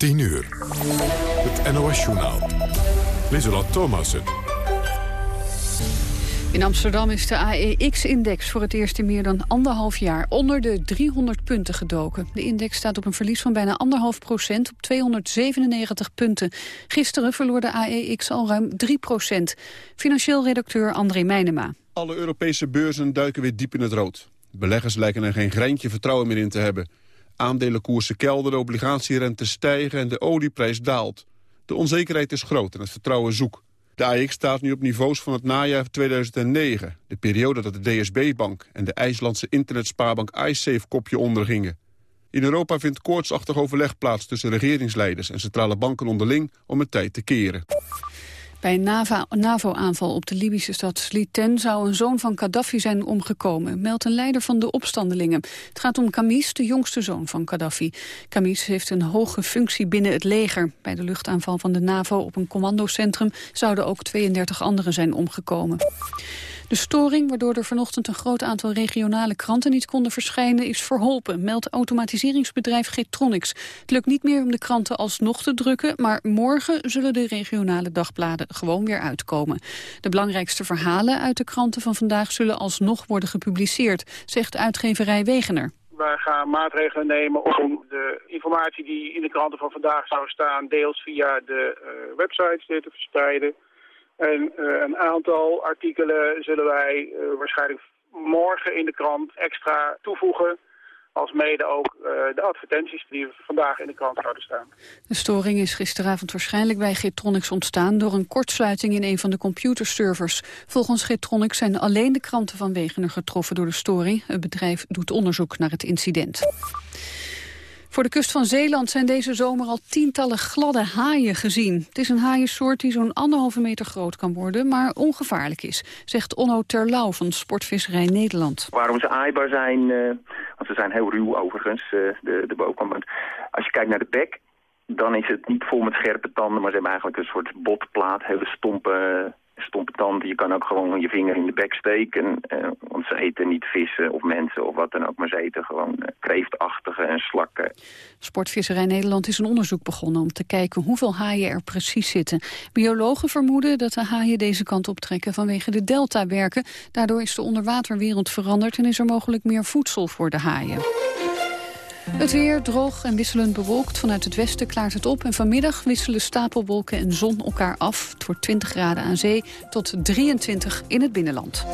10 uur. Het NOS-journaal. Lieselot Thomassen. In Amsterdam is de AEX-index voor het eerst in meer dan anderhalf jaar onder de 300 punten gedoken. De index staat op een verlies van bijna anderhalf procent op 297 punten. Gisteren verloor de AEX al ruim 3 procent. Financieel redacteur André Meijnema. Alle Europese beurzen duiken weer diep in het rood. Beleggers lijken er geen greintje vertrouwen meer in te hebben. Aandelenkoersen kelderen, obligatierente stijgen en de olieprijs daalt. De onzekerheid is groot en het vertrouwen zoek. De AX staat nu op niveaus van het najaar 2009. De periode dat de DSB-bank en de IJslandse internetspaarbank iSafe kopje ondergingen. In Europa vindt koortsachtig overleg plaats tussen regeringsleiders en centrale banken onderling om het tijd te keren. Bij een NAVO-aanval op de Libische stad Sliten zou een zoon van Gaddafi zijn omgekomen, meldt een leider van de opstandelingen. Het gaat om Kamis, de jongste zoon van Gaddafi. Kamis heeft een hoge functie binnen het leger. Bij de luchtaanval van de NAVO op een commandocentrum zouden ook 32 anderen zijn omgekomen. De storing, waardoor er vanochtend een groot aantal regionale kranten niet konden verschijnen, is verholpen, meldt automatiseringsbedrijf Getronics. Het lukt niet meer om de kranten alsnog te drukken, maar morgen zullen de regionale dagbladen gewoon weer uitkomen. De belangrijkste verhalen uit de kranten van vandaag zullen alsnog worden gepubliceerd, zegt uitgeverij Wegener. Wij gaan maatregelen nemen om de informatie die in de kranten van vandaag zou staan... deels via de uh, websites te verspreiden. En uh, een aantal artikelen zullen wij uh, waarschijnlijk morgen in de krant extra toevoegen. Als mede ook uh, de advertenties die vandaag in de krant zouden staan. De storing is gisteravond waarschijnlijk bij Getronics ontstaan... door een kortsluiting in een van de computerservers. Volgens Getronics zijn alleen de kranten van Wegener getroffen door de storing. Het bedrijf doet onderzoek naar het incident. Voor de kust van Zeeland zijn deze zomer al tientallen gladde haaien gezien. Het is een haaiensoort die zo'n anderhalve meter groot kan worden, maar ongevaarlijk is, zegt Onno Terlouw van Sportvisserij Nederland. Waarom ze aaibaar zijn, uh, want ze zijn heel ruw overigens, uh, de, de bovenkant. Als je kijkt naar de bek, dan is het niet vol met scherpe tanden, maar ze hebben eigenlijk een soort botplaat, hele stompe stompe tanden. Je kan ook gewoon je vinger in de bek steken. Uh, want ze eten niet vissen of mensen of wat dan ook. Maar ze eten gewoon uh, kreeftachtige en slakken. Sportvisserij Nederland is een onderzoek begonnen... om te kijken hoeveel haaien er precies zitten. Biologen vermoeden dat de haaien deze kant optrekken... vanwege de deltawerken. Daardoor is de onderwaterwereld veranderd... en is er mogelijk meer voedsel voor de haaien. Het weer droog en wisselend bewolkt. Vanuit het westen klaart het op. En vanmiddag wisselen stapelwolken en zon elkaar af. Het wordt 20 graden aan zee tot 23 in het binnenland.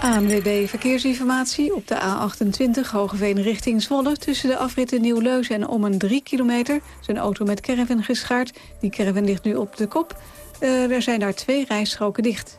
ANWB Verkeersinformatie op de A28 Hogeveen richting Zwolle... tussen de afritten Nieuw-Leus en om een 3 kilometer. Zijn auto met caravan geschaard. Die caravan ligt nu op de kop. Uh, er zijn daar twee rijstroken dicht.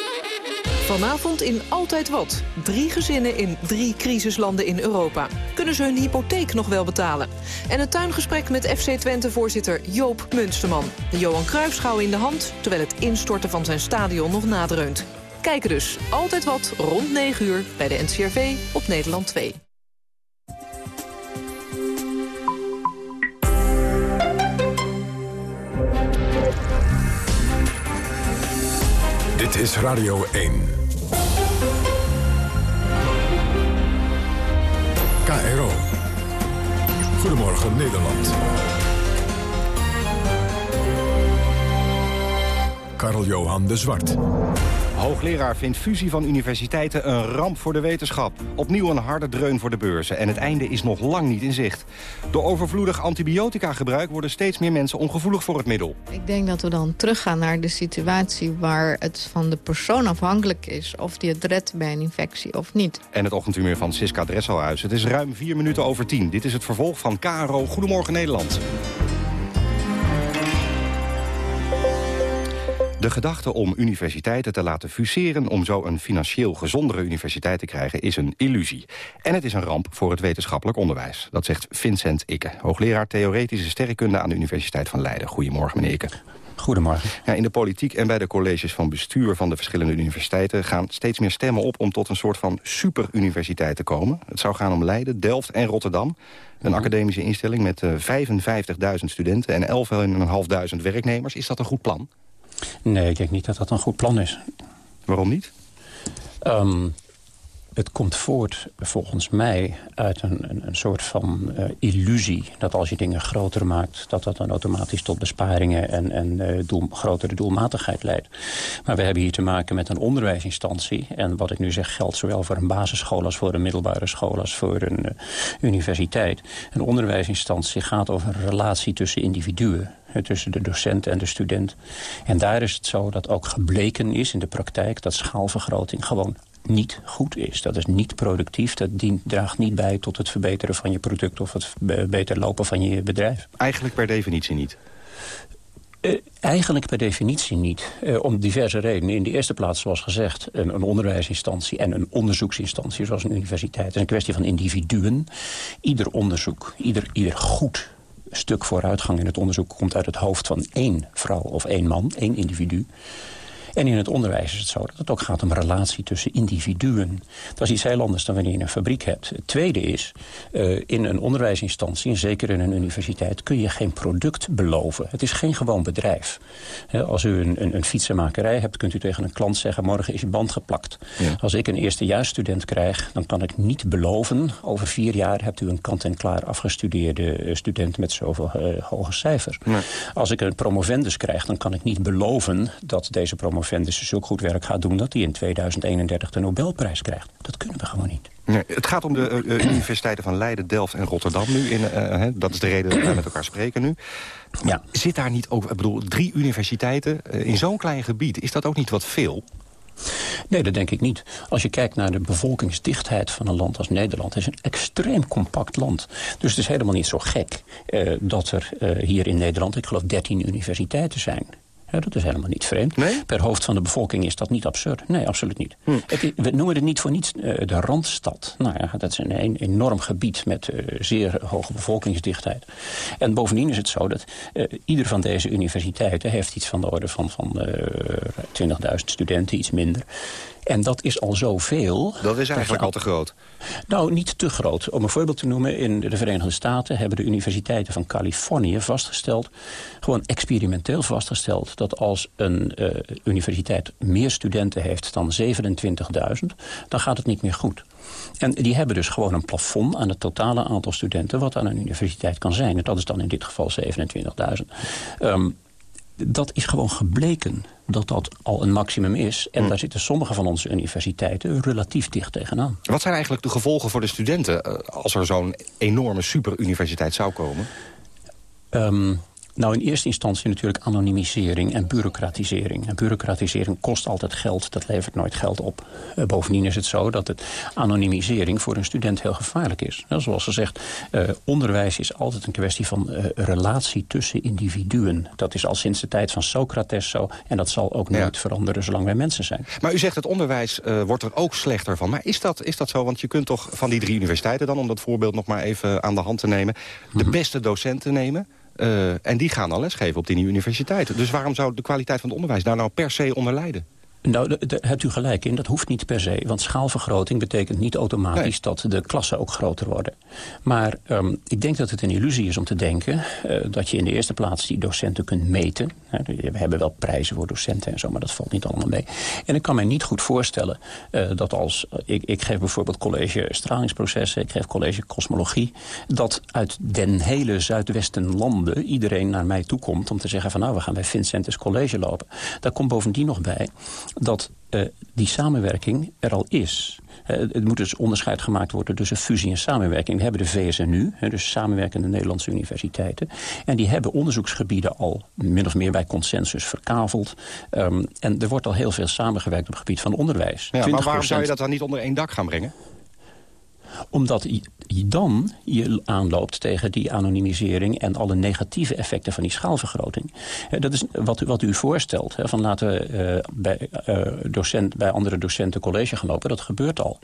Vanavond in Altijd Wat. Drie gezinnen in drie crisislanden in Europa. Kunnen ze hun hypotheek nog wel betalen? En een tuingesprek met FC Twente-voorzitter Joop Munsterman. Johan Cruijffschouw in de hand, terwijl het instorten van zijn stadion nog nadreunt. Kijken dus Altijd Wat rond 9 uur bij de NCRV op Nederland 2. Dit is Radio 1. Goedemorgen Nederland. Karl-Johan de Zwart. Hoogleraar vindt fusie van universiteiten een ramp voor de wetenschap. Opnieuw een harde dreun voor de beurzen. En het einde is nog lang niet in zicht. Door overvloedig antibiotica gebruik worden steeds meer mensen ongevoelig voor het middel. Ik denk dat we dan teruggaan naar de situatie waar het van de persoon afhankelijk is... of die het redt bij een infectie of niet. En het ochtendhumeur van Siska Dresselhuis. Het is ruim vier minuten over tien. Dit is het vervolg van KRO Goedemorgen Nederland. De gedachte om universiteiten te laten fuseren... om zo een financieel gezondere universiteit te krijgen, is een illusie. En het is een ramp voor het wetenschappelijk onderwijs. Dat zegt Vincent Ikke, hoogleraar Theoretische Sterrenkunde... aan de Universiteit van Leiden. Goedemorgen, meneer Ikke. Goedemorgen. Ja, in de politiek en bij de colleges van bestuur van de verschillende universiteiten... gaan steeds meer stemmen op om tot een soort van superuniversiteit te komen. Het zou gaan om Leiden, Delft en Rotterdam. Een Mhm. academische instelling met eh, 55.000 studenten en 11.500 werknemers. Is dat een goed plan? Nee, ik denk niet dat dat een goed plan is. Waarom niet? Ehm, het komt voort, volgens mij, uit een, een, een soort van eh, illusie... dat als je dingen groter maakt... dat dat dan automatisch tot besparingen en, en eh, doel, grotere doelmatigheid leidt. Maar we hebben hier te maken met een onderwijsinstantie. En wat ik nu zeg geldt zowel voor een basisschool... als voor een middelbare school als voor een eh, universiteit. Een onderwijsinstantie gaat over een relatie tussen individuen tussen de docent en de student. En daar is het zo dat ook gebleken is in de praktijk... dat schaalvergroting gewoon niet goed is. Dat is niet productief. Dat dient, draagt niet bij tot het verbeteren van je product... of het be- beter lopen van je bedrijf. Eigenlijk per definitie niet. Eh, eigenlijk per definitie niet. Eh, om diverse redenen. In de eerste plaats, zoals gezegd, een, een onderwijsinstantie en een onderzoeksinstantie, zoals een universiteit. Het is een kwestie van individuen. Ieder onderzoek, ieder, ieder goed stuk vooruitgang in het onderzoek komt uit het hoofd van één vrouw of één man, één individu. En in het onderwijs is het zo dat het ook gaat om relatie tussen individuen. Dat is iets heel anders dan wanneer je een fabriek hebt. Het tweede is, uh, in een onderwijsinstantie, en zeker in een universiteit... kun je geen product beloven. Het is geen gewoon bedrijf. He, als u een, een, een, fietsenmakerij hebt, kunt u tegen een klant zeggen... morgen is je band geplakt. Ja. Als ik een eerstejaarsstudent krijg, dan kan ik niet beloven... over vier jaar hebt u een kant-en-klaar afgestudeerde student... met zoveel uh, hoge cijfers. Nee. Als ik een promovendus krijg, dan kan ik niet beloven... dat deze promovendus promovendus zulk goed werk gaat doen... dat hij in 2031 de Nobelprijs krijgt. Dat kunnen we gewoon niet. Nee, het gaat om de uh, universiteiten van Leiden, Delft en Rotterdam nu. In, uh, hè, dat is de reden dat wij met elkaar spreken nu. Ja. Zit daar niet ook, ik bedoel, drie universiteiten in zo'n klein gebied? Is dat ook niet wat veel? Nee, dat denk ik niet. Als je kijkt naar de bevolkingsdichtheid van een land als Nederland... het is een extreem compact land. Dus het is helemaal niet zo gek dat er hier in Nederland... ik geloof 13 universiteiten zijn. Ja, dat is helemaal niet vreemd. Nee? Per hoofd van de bevolking is dat niet absurd. Nee, absoluut niet. Hm. Het, we noemen het niet voor niets uh, de Randstad. Nou ja, dat is een, een enorm gebied met uh, zeer hoge bevolkingsdichtheid. En bovendien is het zo dat uh, ieder van deze universiteiten... heeft iets van de orde van, van 20.000 studenten, iets minder. En dat is al zoveel. Dat is eigenlijk al te groot. Nou, niet te groot. Om een voorbeeld te noemen, in de Verenigde Staten... hebben de universiteiten van Californië vastgesteld... gewoon experimenteel vastgesteld... dat als een uh, universiteit meer studenten heeft dan 27.000... dan gaat het niet meer goed. En die hebben dus gewoon een plafond aan het totale aantal studenten... wat aan een universiteit kan zijn. En dat is dan in dit geval 27.000. Um, dat is gewoon gebleken dat dat al een maximum is. En hm. daar zitten sommige van onze universiteiten relatief dicht tegenaan. Wat zijn eigenlijk de gevolgen voor de studenten... als er zo'n enorme superuniversiteit zou komen? Um, nou, in eerste instantie natuurlijk anonimisering en bureaucratisering. En bureaucratisering kost altijd geld, dat levert nooit geld op. Uh, bovendien is het zo dat het anonimisering voor een student heel gevaarlijk is. Nou, zoals gezegd, uh, onderwijs is altijd een kwestie van uh, relatie tussen individuen. Dat is al sinds de tijd van Socrates zo. En dat zal ook nooit ja. veranderen zolang wij mensen zijn. Maar u zegt het onderwijs wordt er ook slechter van. Maar is dat, is dat zo? Want je kunt toch van die drie universiteiten dan, om dat voorbeeld nog maar even aan de hand te nemen... de -hmm. beste docenten nemen... Uh, en die gaan dan lesgeven op die nieuwe universiteiten. Dus waarom zou de kwaliteit van het onderwijs daar nou per se onder lijden? Nou, daar hebt u gelijk in. Dat hoeft niet per se. Want schaalvergroting betekent niet automatisch nee. dat de klassen ook groter worden. Maar um, ik denk dat het een illusie is om te denken... Uh, dat je in de eerste plaats die docenten kunt meten. We hebben wel prijzen voor docenten en zo, maar dat valt niet allemaal mee. En ik kan mij niet goed voorstellen uh, dat als... Ik, ik geef bijvoorbeeld college stralingsprocessen, ik geef college kosmologie... dat uit den hele Zuidwesten landen iedereen naar mij toe komt... om te zeggen van nou, we gaan bij Vincentus College lopen. Daar komt bovendien nog bij dat uh, die samenwerking er al is. Uh, het moet dus onderscheid gemaakt worden tussen fusie en samenwerking. We hebben de VSNU, uh, dus samenwerkende Nederlandse universiteiten. En die hebben onderzoeksgebieden al min of meer bij consensus verkaveld. Um, en er wordt al heel veel samengewerkt op het gebied van onderwijs. Ja, maar waarom zou je dat dan niet onder één dak gaan brengen? Omdat je dan je aanloopt tegen die anonimisering... en alle negatieve effecten van die schaalvergroting. Dat is wat, wat u voorstelt. Hè, van laten we uh, bij, uh, docent, bij andere docenten college gaan lopen. Dat gebeurt al. 20%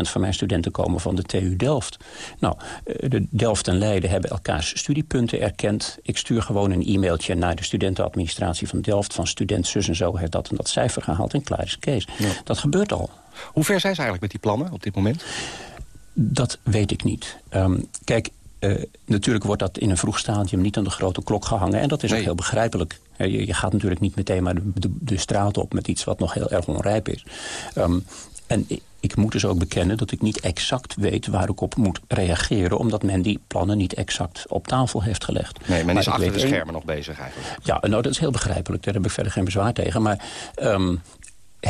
van mijn studenten komen van de TU Delft. Nou, de Delft en Leiden hebben elkaars studiepunten erkend. Ik stuur gewoon een e-mailtje naar de studentenadministratie van Delft... van student zus en zo heeft dat en dat cijfer gehaald en klaar is Kees. Dat gebeurt al. Hoe ver zijn ze eigenlijk met die plannen op dit moment? Dat weet ik niet. Um, kijk, uh, natuurlijk wordt dat in een vroeg stadium niet aan de grote klok gehangen. En dat is nee. ook heel begrijpelijk. Je, je, gaat natuurlijk niet meteen maar de, de, de, straat op met iets wat nog heel erg onrijp is. Um, en ik, ik moet dus ook bekennen dat ik niet exact weet waar ik op moet reageren... omdat men die plannen niet exact op tafel heeft gelegd. Nee, men is achter de schermen nog bezig eigenlijk. Ja, nou dat is heel begrijpelijk. Daar heb ik verder geen bezwaar tegen. Maar um,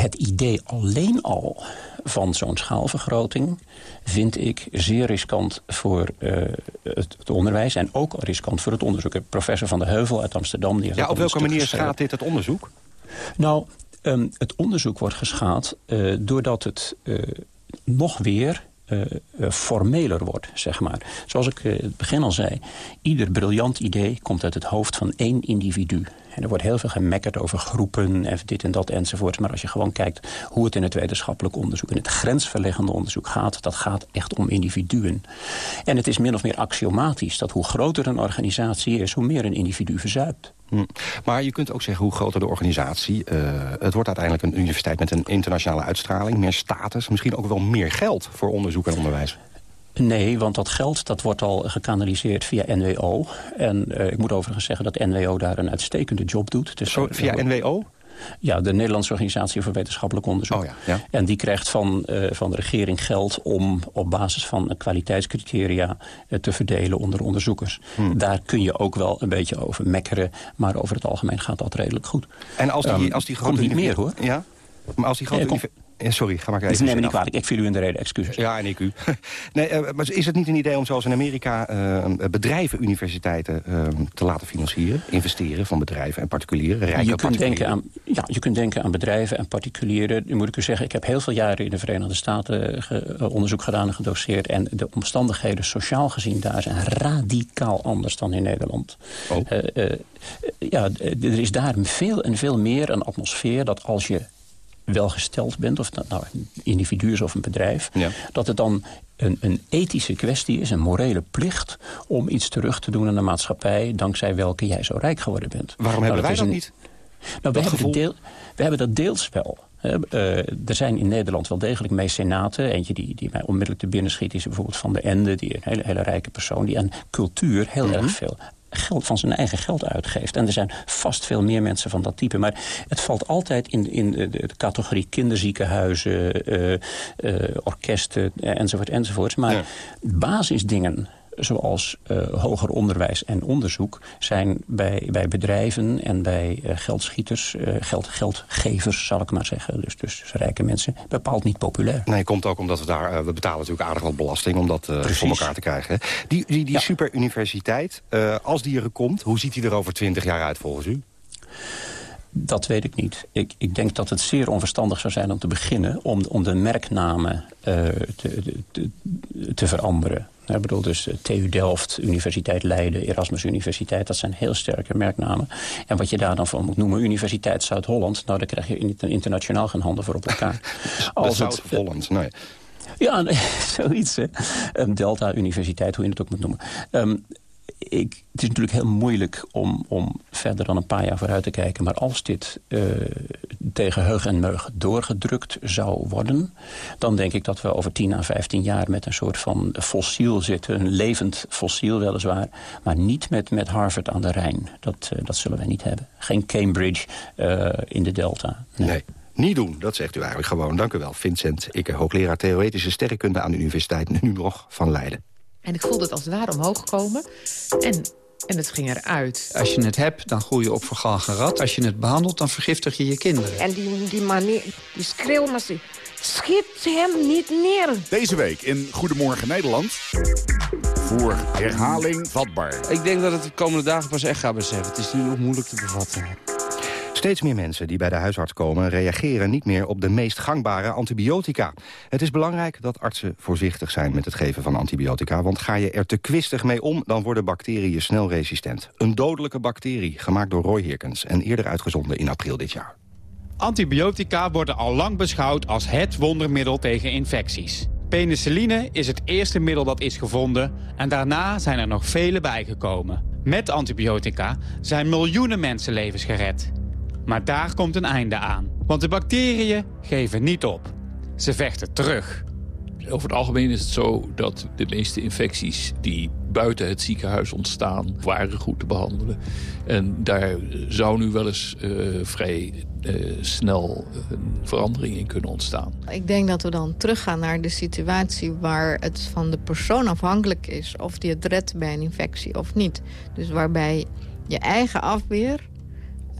het idee alleen al van zo'n schaalvergroting vind ik zeer riskant voor uh, het, het, onderwijs... en ook riskant voor het onderzoek. Professor Van der Heuvel uit Amsterdam... Die ja, op welke manier schaadt dit het onderzoek? Nou, um, het onderzoek wordt geschaad uh, doordat het uh, nog weer formeler wordt, zeg maar. Zoals ik uh, het begin al zei, ieder briljant idee komt uit het hoofd van één individu. En er wordt heel veel gemekkerd over groepen en dit en dat enzovoort. Maar als je gewoon kijkt hoe het in het wetenschappelijk onderzoek... in het grensverleggende onderzoek gaat... dat gaat echt om individuen. En het is min of meer axiomatisch dat hoe groter een organisatie is... hoe meer een individu verzuipt. Hm. Maar je kunt ook zeggen hoe groter de organisatie... Uh, het wordt uiteindelijk een universiteit met een internationale uitstraling... meer status, misschien ook wel meer geld voor onderzoek en onderwijs. Nee, want dat geld dat wordt al gekanaliseerd via NWO. En uh, ik moet overigens zeggen dat NWO daar een uitstekende job doet. Dus Zo, via NWO? Ja, de Nederlandse Organisatie voor Wetenschappelijk Onderzoek. Oh ja, ja. En die krijgt van, uh, van de regering geld om op basis van kwaliteitscriteria uh, te verdelen onder onderzoekers. Hmm. Daar kun je ook wel een beetje over mekkeren, maar over het algemeen gaat dat redelijk goed. En als die, um, als die grote... Komt niet meer hoor. Ja, maar als die grote... Ja, Sorry, ga maar. Dus neem me niet kwalijk, ik viel u in de reden, excuses. Ja, en ik u. nee, uh, maar is het niet een idee om zoals in Amerika uh, bedrijven, universiteiten uh, te laten financieren? Investeren van bedrijven en particulieren, rijke je kunt denken aan, Ja, je kunt denken aan bedrijven en particulieren. Nu moet ik u zeggen, ik heb heel veel jaren in de Verenigde Staten ge, onderzoek gedaan en gedoseerd. En de omstandigheden sociaal gezien daar zijn radicaal anders dan in Nederland. Oh. ja, er is daar veel en veel meer een atmosfeer dat als je welgesteld bent, of dat nou een individu is of een bedrijf... Ja. dat het dan een, een ethische kwestie is, een morele plicht... om iets terug te doen aan de maatschappij... dankzij welke jij zo rijk geworden bent. Waarom nou, hebben wij dat een, niet? Nou, we hebben, deel, we hebben dat deels wel. Uh, er zijn in Nederland wel degelijk mecenaten. Eentje die, die mij onmiddellijk te binnen schiet is bijvoorbeeld Van de Ende. Die een hele, hele rijke persoon die aan cultuur heel mm -hmm. erg veel geld van zijn eigen geld uitgeeft. En er zijn vast veel meer mensen van dat type. Maar het valt altijd in, in de, de categorie kinderziekenhuizen, uh, uh, orkesten enzovoort enzovoort. Maar ja. basisdingen zoals uh, hoger onderwijs en onderzoek... zijn bij, bij bedrijven en bij uh, geldschieters, uh, geld, geldgevers, zal ik maar zeggen... Dus, dus rijke mensen, bepaald niet populair. Nee, komt ook omdat we daar... we betalen natuurlijk aardig wat belasting om dat voor elkaar te krijgen. Die, die, die ja. superuniversiteit, als die er komt... hoe ziet die er over twintig jaar uit volgens u? Dat weet ik niet. Ik, ik denk dat het zeer onverstandig zou zijn om te beginnen... om, om de merknamen uh, te, te, te veranderen. Ik bedoel dus TU Delft, Universiteit Leiden, Erasmus Universiteit. Dat zijn heel sterke merknamen. En wat je daar dan van moet noemen, Universiteit Zuid-Holland... nou, daar krijg je internationaal geen handen voor op elkaar. Als Zuid-Holland, nee. Ja, zoiets. Hè. Um, Delta Universiteit, hoe je het ook moet noemen. Um, ik, het is natuurlijk heel moeilijk om, om verder dan een paar jaar vooruit te kijken. Maar als dit uh, tegen heug en meug doorgedrukt zou worden... dan denk ik dat we over 10 à 15 jaar met een soort van fossiel zitten. Een levend fossiel weliswaar. Maar niet met, met Harvard aan de Rijn. Dat, uh, dat zullen wij niet hebben. Geen Cambridge uh, in de Delta. Nee. nee. Niet doen, dat zegt u eigenlijk gewoon. Dank u wel, Vincent Ikke, hoogleraar Theoretische Sterrenkunde... aan de Universiteit Nu nog van Leiden. En ik voelde het als het ware omhoog komen. En, en het ging eruit. Als je het hebt, dan groei je op vergalgen rat. Als je het behandelt, dan vergiftig je je kinderen. En die, die manier, die schreeuw, maar ze schiet hem niet neer. Deze week in Goedemorgen Nederland. Voor herhaling vatbaar. Ik denk dat het de komende dagen pas echt gaat beseffen. Het is nu nog moeilijk te bevatten. Steeds meer mensen die bij de huisarts komen reageren niet meer op de meest gangbare antibiotica. Het is belangrijk dat artsen voorzichtig zijn met het geven van antibiotica, want ga je er te kwistig mee om, dan worden bacteriën snel resistent. Een dodelijke bacterie, gemaakt door Roy Hirkens en eerder uitgezonden in april dit jaar. Antibiotica worden al lang beschouwd als het wondermiddel tegen infecties. Penicilline is het eerste middel dat is gevonden en daarna zijn er nog vele bijgekomen. Met antibiotica zijn miljoenen mensenlevens gered. Maar daar komt een einde aan. Want de bacteriën geven niet op. Ze vechten terug. Over het algemeen is het zo dat de meeste infecties die buiten het ziekenhuis ontstaan, waren goed te behandelen. En daar zou nu wel eens uh, vrij uh, snel een verandering in kunnen ontstaan. Ik denk dat we dan teruggaan naar de situatie waar het van de persoon afhankelijk is... of die het redt bij een infectie of niet. Dus waarbij je eigen afweer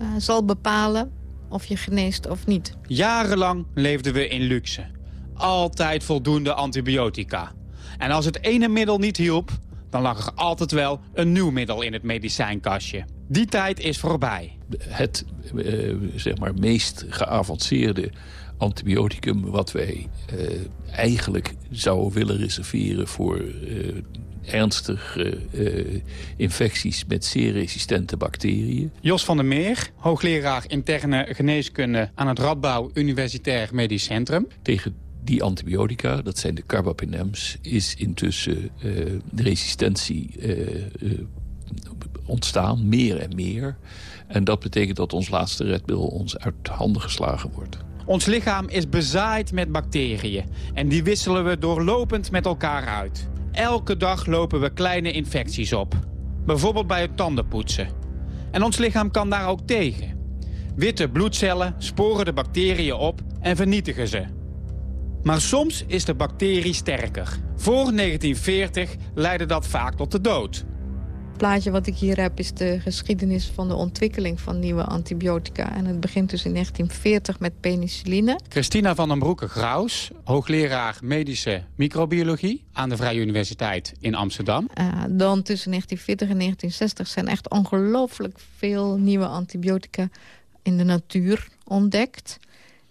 uh, zal bepalen of je geneest of niet. Jarenlang leefden we in luxe. Altijd voldoende antibiotica. En als het ene middel niet hielp, dan lag er altijd wel een nieuw middel in het medicijnkastje. Die tijd is voorbij. Het uh, zeg maar, meest geavanceerde antibioticum wat wij uh, eigenlijk zouden willen reserveren voor uh, ernstige infecties met zeer resistente bacteriën. Jos van der Meer, hoogleraar interne geneeskunde aan het Radbouw Universitair Medisch Centrum. Tegen die antibiotica, dat zijn de carbapenems, is intussen uh, de resistentie uh, ontstaan, meer en meer. En dat betekent dat ons laatste redmiddel ons uit handen geslagen wordt. Ons lichaam is bezaaid met bacteriën en die wisselen we doorlopend met elkaar uit. Elke dag lopen we kleine infecties op. Bijvoorbeeld bij het tandenpoetsen. En ons lichaam kan daar ook tegen. Witte bloedcellen sporen de bacteriën op en vernietigen ze. Maar soms is de bacterie sterker. Voor 1940 leidde dat vaak tot de dood. Plaatje wat ik hier heb is de geschiedenis van de ontwikkeling van nieuwe antibiotica. En het begint dus in 1940 met penicilline. Christina van den Broeke-Graus, hoogleraar medische microbiologie... aan de Vrije Universiteit in Amsterdam. Uh, dan tussen 1940 en 1960 zijn echt ongelooflijk veel nieuwe antibiotica in de natuur ontdekt.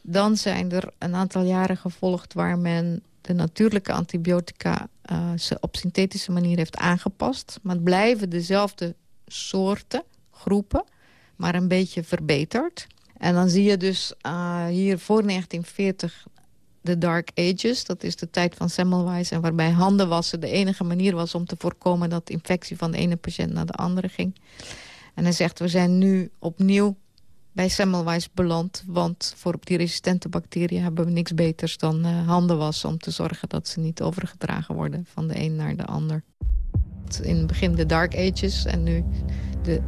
Dan zijn er een aantal jaren gevolgd waar men de natuurlijke antibiotica uh, op synthetische manier heeft aangepast. Maar het blijven dezelfde soorten, groepen, maar een beetje verbeterd. En dan zie je dus uh, hier voor 1940 de Dark Ages. Dat is de tijd van Semmelweis en waarbij handen wassen de enige manier was om te voorkomen dat infectie van de ene patiënt naar de andere ging. En hij zegt, we zijn nu opnieuw bij Semmelweis beland. Want voor die resistente bacteriën hebben we niks beters dan uh, handen wassen... om te zorgen dat ze niet overgedragen worden van de een naar de ander. In het begin de Dark Ages en nu de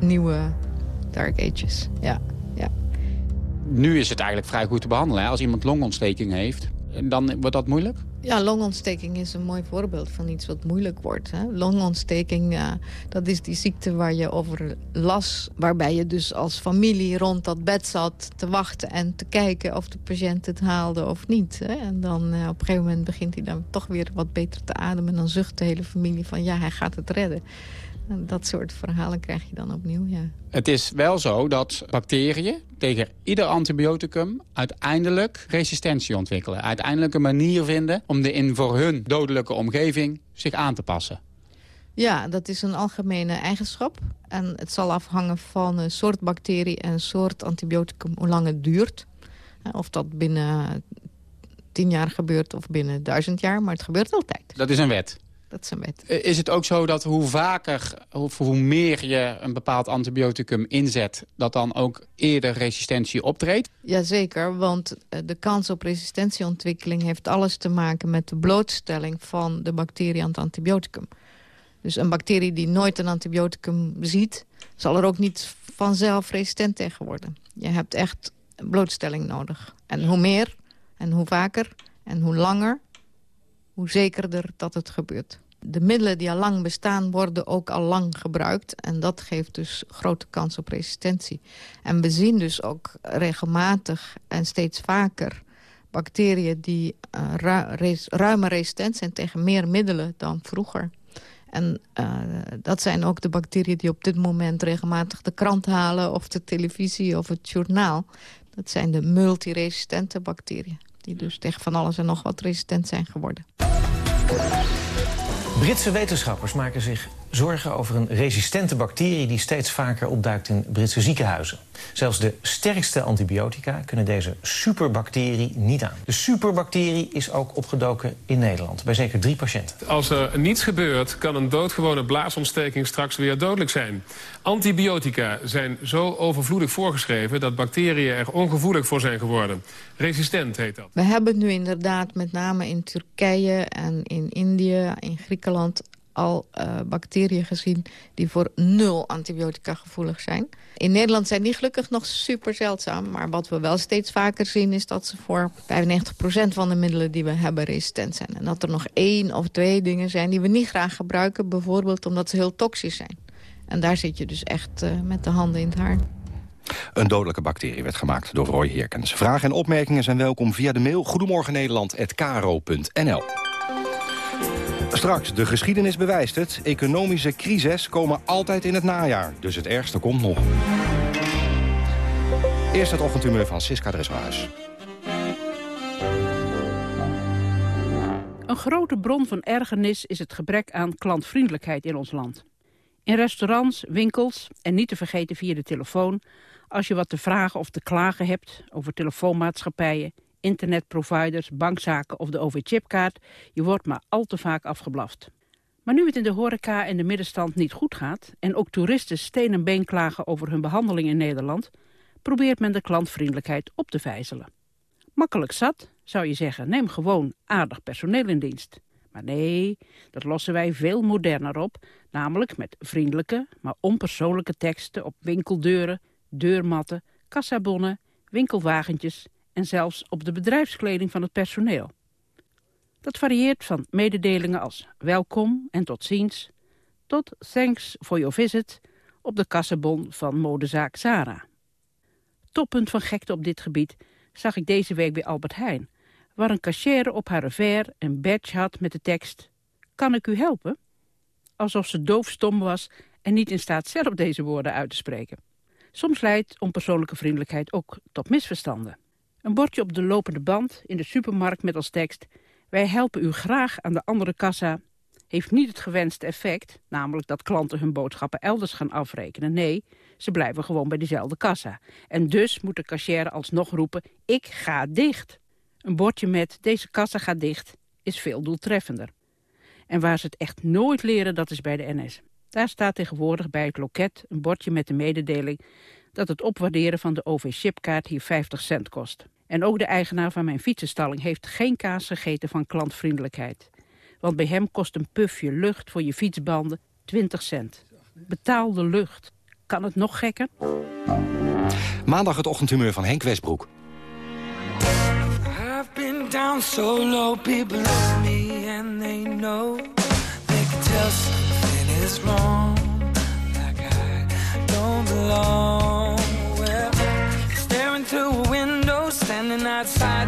nieuwe Dark Ages. Ja, ja. Nu is het eigenlijk vrij goed te behandelen. Hè? Als iemand longontsteking heeft, dan wordt dat moeilijk? Ja, longontsteking is een mooi voorbeeld van iets wat moeilijk wordt. Hè? Longontsteking, uh, dat is die ziekte waar je over las... waarbij je dus als familie rond dat bed zat te wachten... en te kijken of de patiënt het haalde of niet. Hè? En dan uh, op een gegeven moment begint hij dan toch weer wat beter te ademen... en dan zucht de hele familie van ja, hij gaat het redden. Dat soort verhalen krijg je dan opnieuw, ja. Het is wel zo dat bacteriën tegen ieder antibioticum uiteindelijk resistentie ontwikkelen. Uiteindelijk een manier vinden om de in voor hun dodelijke omgeving zich aan te passen. Ja, dat is een algemene eigenschap. En het zal afhangen van een soort bacterie en een soort antibioticum, hoe lang het duurt. Of dat binnen tien jaar gebeurt of binnen duizend jaar, maar het gebeurt altijd. Dat is een wet? Dat is een wet. Is het ook zo dat hoe vaker, of hoe meer je een bepaald antibioticum inzet... dat dan ook eerder resistentie optreedt? Jazeker, want de kans op resistentieontwikkeling... heeft alles te maken met de blootstelling van de bacterie aan het antibioticum. Dus een bacterie die nooit een antibioticum ziet... zal er ook niet vanzelf resistent tegen worden. Je hebt echt blootstelling nodig. En hoe meer en hoe vaker en hoe langer hoe zekerder dat het gebeurt. De middelen die al lang bestaan worden ook al lang gebruikt. En dat geeft dus grote kans op resistentie. En we zien dus ook regelmatig en steeds vaker bacteriën die uh, ru ruimer resistent zijn tegen meer middelen dan vroeger. En uh, dat zijn ook de bacteriën die op dit moment regelmatig de krant halen... of de televisie of het journaal. Dat zijn de multiresistente bacteriën. Die dus tegen van alles en nog wat resistent zijn geworden. Britse wetenschappers maken zich zorgen over een resistente bacterie... die steeds vaker opduikt in Britse ziekenhuizen. Zelfs de sterkste antibiotica kunnen deze superbacterie niet aan. De superbacterie is ook opgedoken in Nederland, bij zeker drie patiënten. Als er niets gebeurt, kan een doodgewone blaasontsteking straks weer dodelijk zijn. Antibiotica zijn zo overvloedig voorgeschreven... dat bacteriën er ongevoelig voor zijn geworden. Resistent heet dat. We hebben nu inderdaad met name in Turkije en in Indië, in Griekenland al uh, bacteriën gezien die voor nul antibiotica gevoelig zijn. In Nederland zijn die gelukkig nog super zeldzaam. Maar wat we wel steeds vaker zien is dat ze voor 95% van de middelen die we hebben resistent zijn. En dat er nog één of twee dingen zijn die we niet graag gebruiken. Bijvoorbeeld omdat ze heel toxisch zijn. En daar zit je dus echt uh, met de handen in het haar. Een dodelijke bacterie werd gemaakt door Roy Heerkens. Vragen en opmerkingen zijn welkom via de mail Goedemorgen Nederland@karo.nl. Straks, de geschiedenis bewijst het. Economische crises komen altijd in het najaar. Dus het ergste komt nog. Eerst het ochtendhumeur van Siska Dresselhuis. Een grote bron van ergernis is het gebrek aan klantvriendelijkheid in ons land. In restaurants, winkels en niet te vergeten via de telefoon... als je wat te vragen of te klagen hebt over telefoonmaatschappijen internetproviders, bankzaken of de OV-chipkaart. Je wordt maar al te vaak afgeblaft. Maar nu het in de horeca en de middenstand niet goed gaat... en ook toeristen steen en been klagen over hun behandeling in Nederland... probeert men de klantvriendelijkheid op te vijzelen. Makkelijk zat, zou je zeggen, neem gewoon aardig personeel in dienst. Maar nee, dat lossen wij veel moderner op... namelijk met vriendelijke, maar onpersoonlijke teksten op winkeldeuren... deurmatten, kassabonnen, winkelwagentjes en zelfs op de bedrijfskleding van het personeel. Dat varieert van mededelingen als welkom en tot ziens... tot thanks for your visit op de kassenbon van modezaak Zara. Toppunt van gekte op dit gebied zag ik deze week bij Albert Heijn... waar een cachère op haar revers een badge had met de tekst... Kan ik u helpen? Alsof ze doofstom was en niet in staat zelf deze woorden uit te spreken. Soms leidt onpersoonlijke vriendelijkheid ook tot misverstanden. Een bordje op de lopende band in de supermarkt met als tekst... Wij helpen u graag aan de andere kassa heeft niet het gewenste effect, namelijk dat klanten hun boodschappen elders gaan afrekenen. Nee, ze blijven gewoon bij dezelfde kassa. En dus moet de cashier alsnog roepen, ik ga dicht. Een bordje met, deze kassa gaat dicht, is veel doeltreffender. En waar ze het echt nooit leren, dat is bij de NS. Daar staat tegenwoordig bij het loket een bordje met de mededeling dat het opwaarderen van de OV-chipkaart hier 50 cent kost. En ook de eigenaar van mijn fietsenstalling heeft geen kaas gegeten van klantvriendelijkheid. Want bij hem kost een pufje lucht voor je fietsbanden 20 cent. Betaal de lucht. Kan het nog gekker? Maandag het ochtendhumeur van Henk Westbroek. I've been down so low, people love me and they know They can tell something is wrong, like I don't belong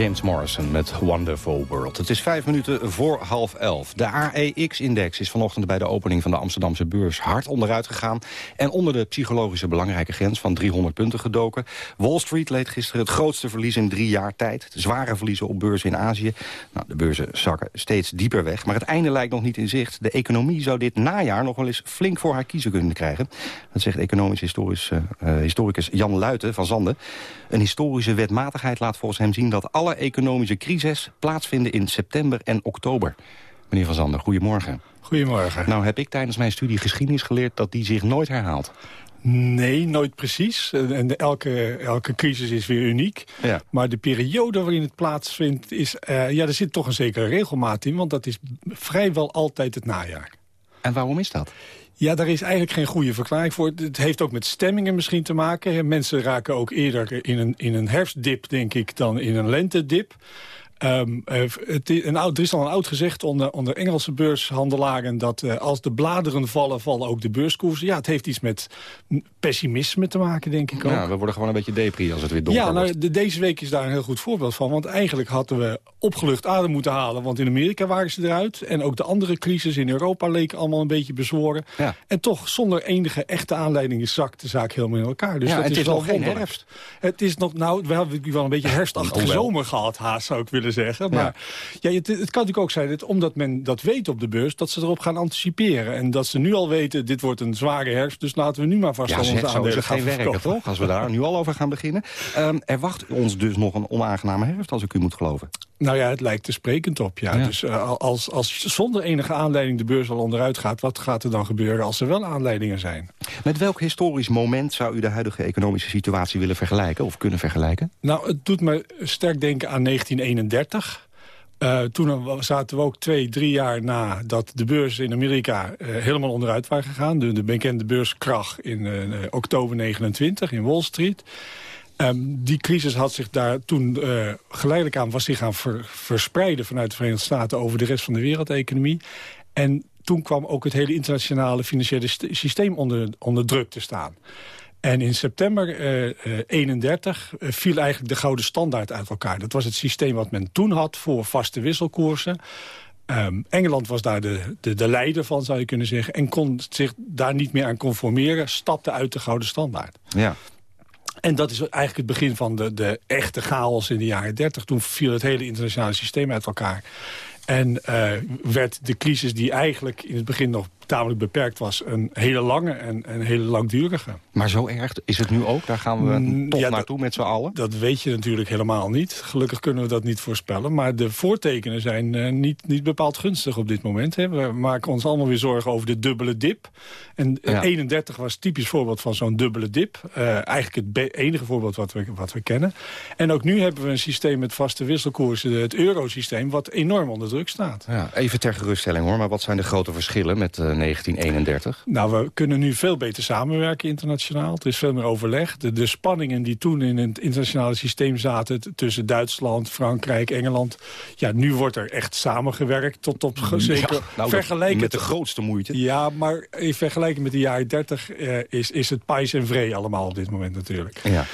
James Morrison met Wonderful World. Het is vijf minuten voor half elf. De AEX-index is vanochtend bij de opening van de Amsterdamse beurs hard onderuit gegaan... en onder de psychologische belangrijke grens van 300 punten gedoken. Wall Street leed gisteren het grootste verlies in drie jaar tijd. Zware verliezen op beurzen in Azië. Nou, de beurzen zakken steeds dieper weg, maar het einde lijkt nog niet in zicht. De economie zou dit najaar nog wel eens flink voor haar kiezen kunnen krijgen. Dat zegt economisch historisch, uh, historicus Jan Luiten van Zanden. Een historische wetmatigheid laat volgens hem zien dat alle economische crises plaatsvinden in september en oktober. Meneer Van Zander, goedemorgen. Goedemorgen. Nou heb ik tijdens mijn studie geschiedenis geleerd dat die zich nooit herhaalt. Nee, nooit precies. En elke, elke crisis is weer uniek. Ja. Maar de periode waarin het plaatsvindt, is, uh, ja, er zit toch een zekere regelmaat in. Want dat is vrijwel altijd het najaar. En waarom is dat? Ja, daar is eigenlijk geen goede verklaring voor. Het heeft ook met stemmingen misschien te maken. Mensen raken ook eerder in een, in een herfstdip, denk ik, dan in een lentedip. Um, het, een oud, er is al een oud gezegd onder, onder Engelse beurshandelaren... dat uh, als de bladeren vallen, vallen ook de beurskoersen. Ja, het heeft iets met pessimisme te maken, denk ik ook. Ja, we worden gewoon een beetje depri als het weer donker ja, nou, wordt. De, deze week is daar een heel goed voorbeeld van. Want eigenlijk hadden we opgelucht adem moeten halen. Want in Amerika waren ze eruit. En ook de andere crisis in Europa leken allemaal een beetje bezworen. Ja. En toch, zonder enige echte aanleiding zakt de zaak helemaal in elkaar. Dus ja, dat het is, is wel nog geen herfst. Het is nog, nou, we hebben wel een beetje herfstachtige zomer gehad, haast zou ik willen zeggen. Maar ja. het, het kan natuurlijk ook zijn dat omdat men dat weet op de beurs... dat ze erop gaan anticiperen. En dat ze nu al weten, dit wordt een zware herfst... dus laten we nu maar vast Ja, al onze is aandelen gaan geen werken, toch? Als we daar nu al over gaan beginnen. Ehm, er wacht ons dus nog een onaangename herfst, als ik u moet geloven. Nou ja, het lijkt er sprekend op, ja. Ja. Dus uh, als, als zonder enige aanleiding de beurs al onderuit gaat... wat gaat er dan gebeuren als er wel aanleidingen zijn? Met welk historisch moment zou u de huidige economische situatie willen vergelijken... of kunnen vergelijken? Nou, het doet me sterk denken aan 1931... Uh, toen zaten we ook twee, drie jaar na dat de beurzen in Amerika uh, helemaal onderuit waren gegaan. De, de bekende beurskrach in oktober 29 in Wall Street. Um, die crisis had zich daar toen geleidelijk aan was zich gaan ver, verspreiden vanuit de Verenigde Staten over de rest van de wereldeconomie. En toen kwam ook het hele internationale financiële systeem onder, onder druk te staan. En in september uh, uh, 31 uh, viel eigenlijk de gouden standaard uit elkaar. Dat was het systeem wat men toen had voor vaste wisselkoersen. Um, Engeland was daar de, de, de leider van, zou je kunnen zeggen... en kon zich daar niet meer aan conformeren, stapte uit de gouden standaard. Ja. En dat is eigenlijk het begin van de, de echte chaos in de jaren 30. Toen viel het hele internationale systeem uit elkaar. En uh, werd de crisis die eigenlijk in het begin nog tamelijk beperkt was... een hele lange en een hele langdurige. Maar zo erg is het nu ook? Daar gaan we Mm, toch ja, naartoe met z'n allen? Dat weet je natuurlijk helemaal niet. Gelukkig kunnen we dat niet voorspellen. Maar de voortekenen zijn uh, niet, niet bepaald gunstig op dit moment. Hè. We maken ons allemaal weer zorgen over de dubbele dip. En uh, Ja. 31 was een typisch voorbeeld van zo'n dubbele dip. Uh, eigenlijk het enige voorbeeld wat we, wat we kennen. En ook nu hebben we een systeem met vaste wisselkoersen, het eurosysteem... wat enorm onder druk staat. Ja, even ter geruststelling hoor, maar wat zijn de grote verschillen met eh, 1931? Nou, we kunnen nu veel beter samenwerken internationaal. Er is veel meer overleg. De, de spanningen die toen in het internationale systeem zaten... tussen Duitsland, Frankrijk, Engeland... ja, nu wordt er echt samengewerkt tot op zeker... Ja, nou, vergelijkend- met de grootste moeite. Ja, maar in vergelijking met de jaren 30 eh, is, is het pais en vree allemaal op dit moment natuurlijk. Ja.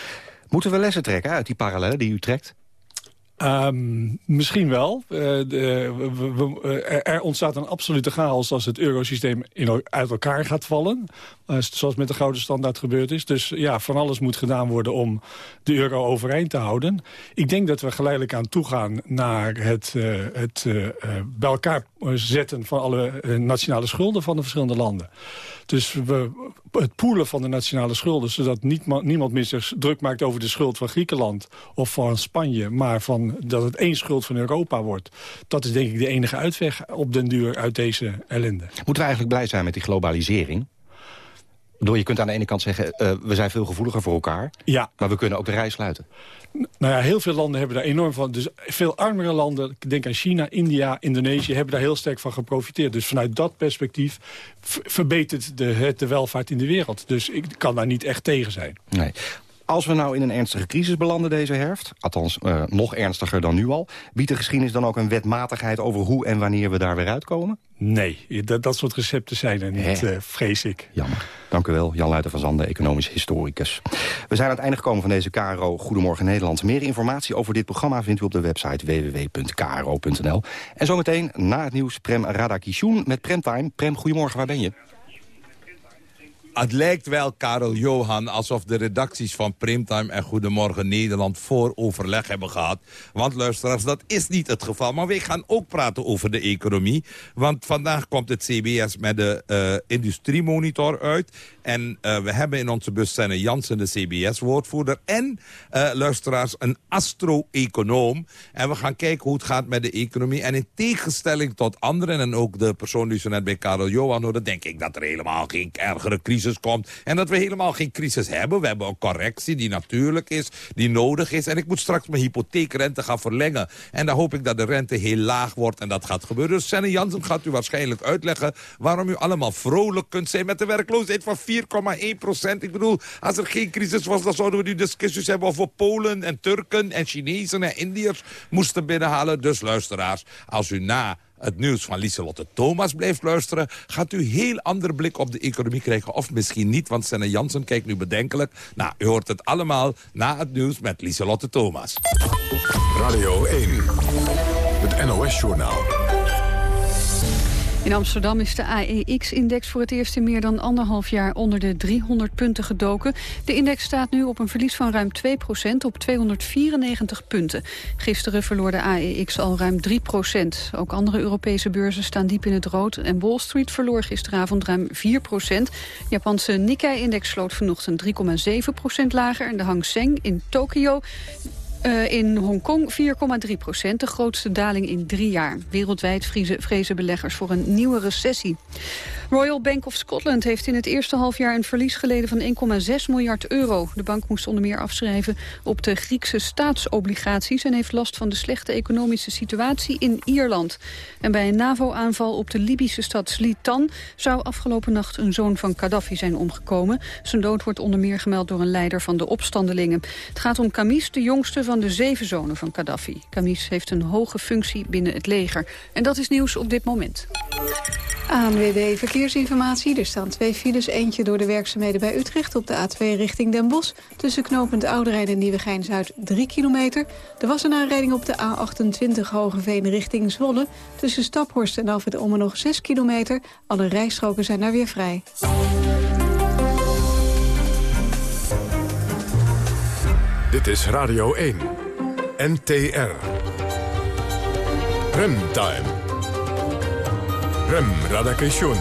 Moeten we lessen trekken uit die parallellen die u trekt? Ehm, misschien wel. Eh, de, eh, er- ontstaat een absolute chaos als het eurosysteem in, uit elkaar gaat vallen. Eh, zoals met de gouden standaard gebeurd is. Dus ja, van alles moet gedaan worden om de euro overeind te houden. Ik denk dat we geleidelijk aan toegaan naar het, het bij elkaar zetten van alle nationale schulden van de verschillende landen. Dus we, het poelen van de nationale schulden... zodat niet, ma- niemand meer zich druk maakt over de schuld van Griekenland of van Spanje... maar van, dat het één schuld van Europa wordt. Dat is denk ik de enige uitweg op den duur uit deze ellende. Moeten we eigenlijk blij zijn met die globalisering? Bedoel, je kunt aan de ene kant zeggen, eh, we zijn veel gevoeliger voor elkaar. Ja. Maar we kunnen ook de rij sluiten. Nou ja, heel veel landen hebben daar enorm van. Dus veel armere landen, ik denk aan China, India, Indonesië... hebben daar heel sterk van geprofiteerd. Dus vanuit dat perspectief verbetert de, de welvaart in de wereld. Dus ik kan daar niet echt tegen zijn. Nee. Als we nou in een ernstige crisis belanden deze herfst... althans uh, nog ernstiger dan nu al... biedt de geschiedenis dan ook een wetmatigheid over hoe en wanneer we daar weer uitkomen? Nee, dat, dat soort recepten zijn er niet, uh, vrees ik. Jammer. Dank u wel, Jan Luiter van Zanden, economisch historicus. We zijn aan het einde gekomen van deze KRO Goedemorgen Nederland. Meer informatie over dit programma vindt u op de website www.kro.nl. En zometeen na het nieuws Prem Radakishun met Premtime. Prem, goedemorgen, waar ben je? Het lijkt wel, Karel Johan, alsof de redacties van Primtime en Goedemorgen Nederland voor overleg hebben gehad. Want luisteraars, dat is niet het geval. Maar wij gaan ook praten over de economie. Want vandaag komt het CBS met de uh, industriemonitor uit. En uh, we hebben in onze bus Senne Jansen, de CBS-woordvoerder. En, uh, luisteraars, een astro-econoom. En we gaan kijken hoe het gaat met de economie. En in tegenstelling tot anderen, en ook de persoon die zo net bij Karel Johan hoorde... denk ik dat er helemaal geen ergere crisis komt. En dat we helemaal geen crisis hebben. We hebben een correctie die natuurlijk is, die nodig is. En ik moet straks mijn hypotheekrente gaan verlengen. En dan hoop ik dat de rente heel laag wordt en dat gaat gebeuren. Dus Senne Jansen gaat u waarschijnlijk uitleggen... waarom u allemaal vrolijk kunt zijn met de werkloosheid van 4,1 procent. Ik bedoel, als er geen crisis was, dan zouden we nu discussies hebben over Polen en Turken en Chinezen en Indiërs moesten binnenhalen. Dus luisteraars, als u na het nieuws van Lieselotte Thomas blijft luisteren... gaat u heel andere blik op de economie krijgen. Of misschien niet, want Senne Jansen kijkt nu bedenkelijk. Nou, u hoort het allemaal na het nieuws met Lieselotte Thomas. Radio 1, het NOS-journaal. In Amsterdam is de AEX-index voor het eerst in meer dan anderhalf jaar onder de 300 punten gedoken. De index staat nu op een verlies van ruim 2% op 294 punten. Gisteren verloor de AEX al ruim 3% Ook andere Europese beurzen staan diep in het rood. En Wall Street verloor gisteravond ruim 4 De Japanse Nikkei-index sloot vanochtend 3,7% lager. En de Hang Seng in Tokio uh, in Hongkong 4,3 procent, de grootste daling in drie jaar. Wereldwijd vrezen beleggers voor een nieuwe recessie. Royal Bank of Scotland heeft in het eerste halfjaar een verlies geleden van 1,6 miljard euro. De bank moest onder meer afschrijven op de Griekse staatsobligaties... en heeft last van de slechte economische situatie in Ierland. En bij een NAVO-aanval op de Libische stad Slitan... zou afgelopen nacht een zoon van Gaddafi zijn omgekomen. Zijn dood wordt onder meer gemeld door een leider van de opstandelingen. Het gaat om Kamis, de jongste van de zeven zonen van Gaddafi. Kamis heeft een hoge functie binnen het leger. En dat is nieuws op dit moment. ANWB Verkeersinformatie. Er staan twee files. Eentje door de werkzaamheden bij Utrecht op de A2 richting Den Bosch. Tussen knooppunt Ouderijn en Nieuwegein-Zuid 3 kilometer. Er was een aanrijding op de A28 Hogeveen richting Zwolle. Tussen Staphorst en Alfred Omme nog 6 kilometer. Alle rijstroken zijn daar weer vrij. Dit is Radio 1. NTR. Remtime. Rem Radakation.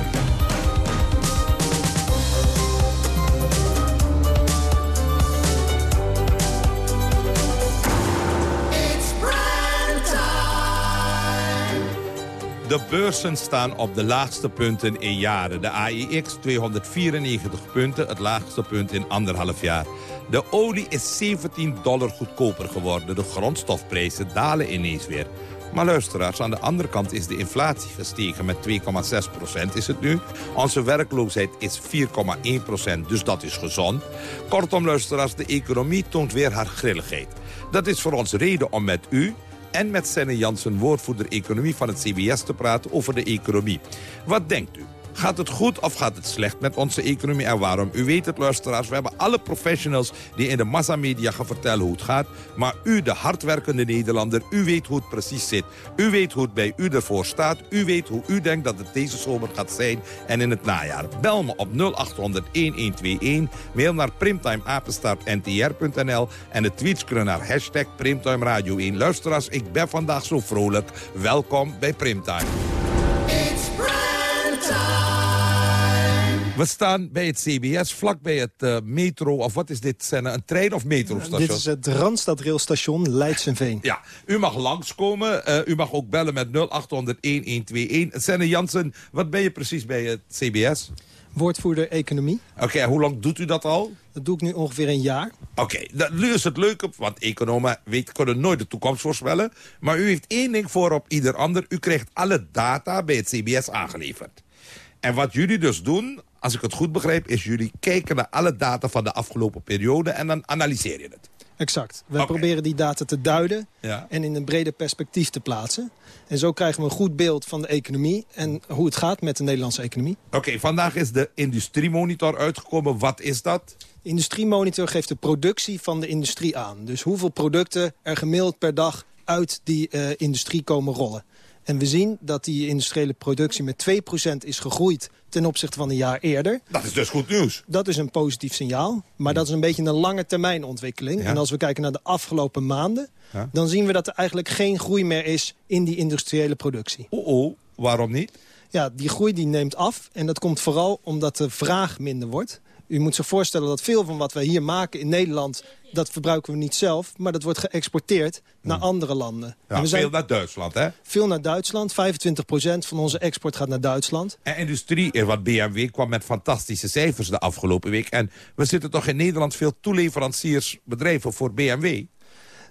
De beurzen staan op de laagste punten in jaren. De AEX 294 punten, het laagste punt in anderhalf jaar. De olie is 17 dollar goedkoper geworden. De grondstofprijzen dalen ineens weer. Maar luisteraars, aan de andere kant is de inflatie gestegen met 2,6 procent is het nu. Onze werkloosheid is 4,1 procent, dus dat is gezond. Kortom, luisteraars, de economie toont weer haar grilligheid. Dat is voor ons reden om met u en met Senne Jansen, woordvoerder economie van het CBS, te praten over de economie. Wat denkt u? Gaat het goed of gaat het slecht met onze economie en waarom? U weet het, luisteraars, we hebben alle professionals die in de massamedia gaan vertellen hoe het gaat. Maar u, de hardwerkende Nederlander, u weet hoe het precies zit. U weet hoe het bij u ervoor staat. U weet hoe u denkt dat het deze zomer gaat zijn en in het najaar. Bel me op 0800-1121, mail naar primtimeapenstaartntr.nl en de tweets kunnen naar hashtag Primtime Radio 1. Luisteraars, ik ben vandaag zo vrolijk. Welkom bij Primtime. We staan bij het CBS, vlak bij het uh, metro... of wat is dit, een trein- of metrostation? dit is het Randstadrailstation Leidsenveen. Ja, u mag langskomen. Uh, u mag ook bellen met 0800-1121. Senne Jansen, wat ben je precies bij het CBS? Woordvoerder Economie. Oké, hoe lang doet u dat al? Dat doe ik nu ongeveer een jaar. Oké, nu is het leuk, want economen weet, kunnen nooit de toekomst voorspellen. Maar u heeft één ding voor op ieder ander. U krijgt alle data bij het CBS aangeleverd. En wat jullie dus doen, als ik het goed begrijp, is jullie kijken naar alle data van de afgelopen periode... en dan analyseer je het. Exact. We proberen die data te duiden Ja. en in een breder perspectief te plaatsen. En zo krijgen we een goed beeld van de economie en hoe het gaat met de Nederlandse economie. Oké, vandaag is de industriemonitor uitgekomen. Wat is dat? De Industriemonitor geeft de productie van de industrie aan. Dus hoeveel producten er gemiddeld per dag uit die eh, industrie komen rollen. En we zien dat die industriële productie met 2% is gegroeid ten opzichte van een jaar eerder. Dat is dus goed nieuws. Dat is een positief signaal, maar dat is een beetje een lange termijn ontwikkeling. Ja. En als we kijken naar de afgelopen maanden, Ja. dan zien we dat er eigenlijk geen groei meer is in die industriële productie. Oh, oh, waarom niet? Ja, die groei die neemt af en dat komt vooral omdat de vraag minder wordt. U moet zich voorstellen dat veel van wat wij hier maken in Nederland... dat verbruiken we niet zelf, maar dat wordt geëxporteerd naar andere landen. Ja, En we zijn veel naar Duitsland, hè? veel naar Duitsland. 25% van onze export gaat naar Duitsland. En industrie, eh, wat BMW kwam met fantastische cijfers de afgelopen week. En we zitten toch in Nederland veel toeleveranciersbedrijven voor BMW.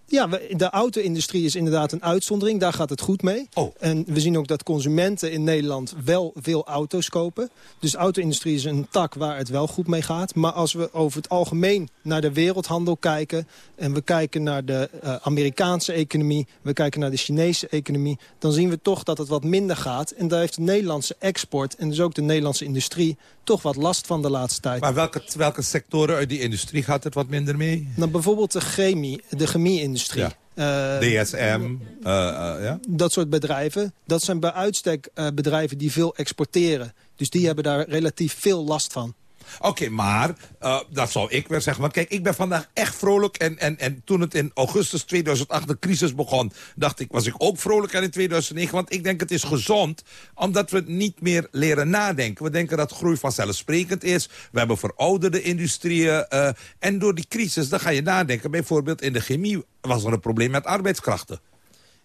Ja, de auto-industrie is inderdaad een uitzondering. Daar gaat het goed mee. Oh. En we zien ook dat consumenten in Nederland wel veel auto's kopen. Dus de auto-industrie is een tak waar het wel goed mee gaat. Maar als we over het algemeen naar de wereldhandel kijken... en we kijken naar de eh, Amerikaanse economie... we kijken naar de Chinese economie... dan zien we toch dat het wat minder gaat. En daar heeft de Nederlandse export en dus ook de Nederlandse industrie... toch wat last van de laatste tijd. Maar welke, welke sectoren uit die industrie gaat het wat minder mee? Nou, bijvoorbeeld de chemie, de chemie-industrie. Ja. Eh, DSM, eh, eh, ja? dat soort bedrijven, dat zijn bij uitstek bedrijven die veel exporteren. Dus die hebben daar relatief veel last van. Oké, maar eh, dat zou ik weer zeggen. Want kijk, ik ben vandaag echt vrolijk. En, en, en toen het in augustus 2008 de crisis begon... dacht ik, was ik ook vrolijk en in 2009. Want ik denk het is gezond, omdat we niet meer leren nadenken. We denken dat groei vanzelfsprekend is. We hebben verouderde industrieën. eh, en door die crisis, dan ga je nadenken. Bijvoorbeeld in de chemie was er een probleem met arbeidskrachten.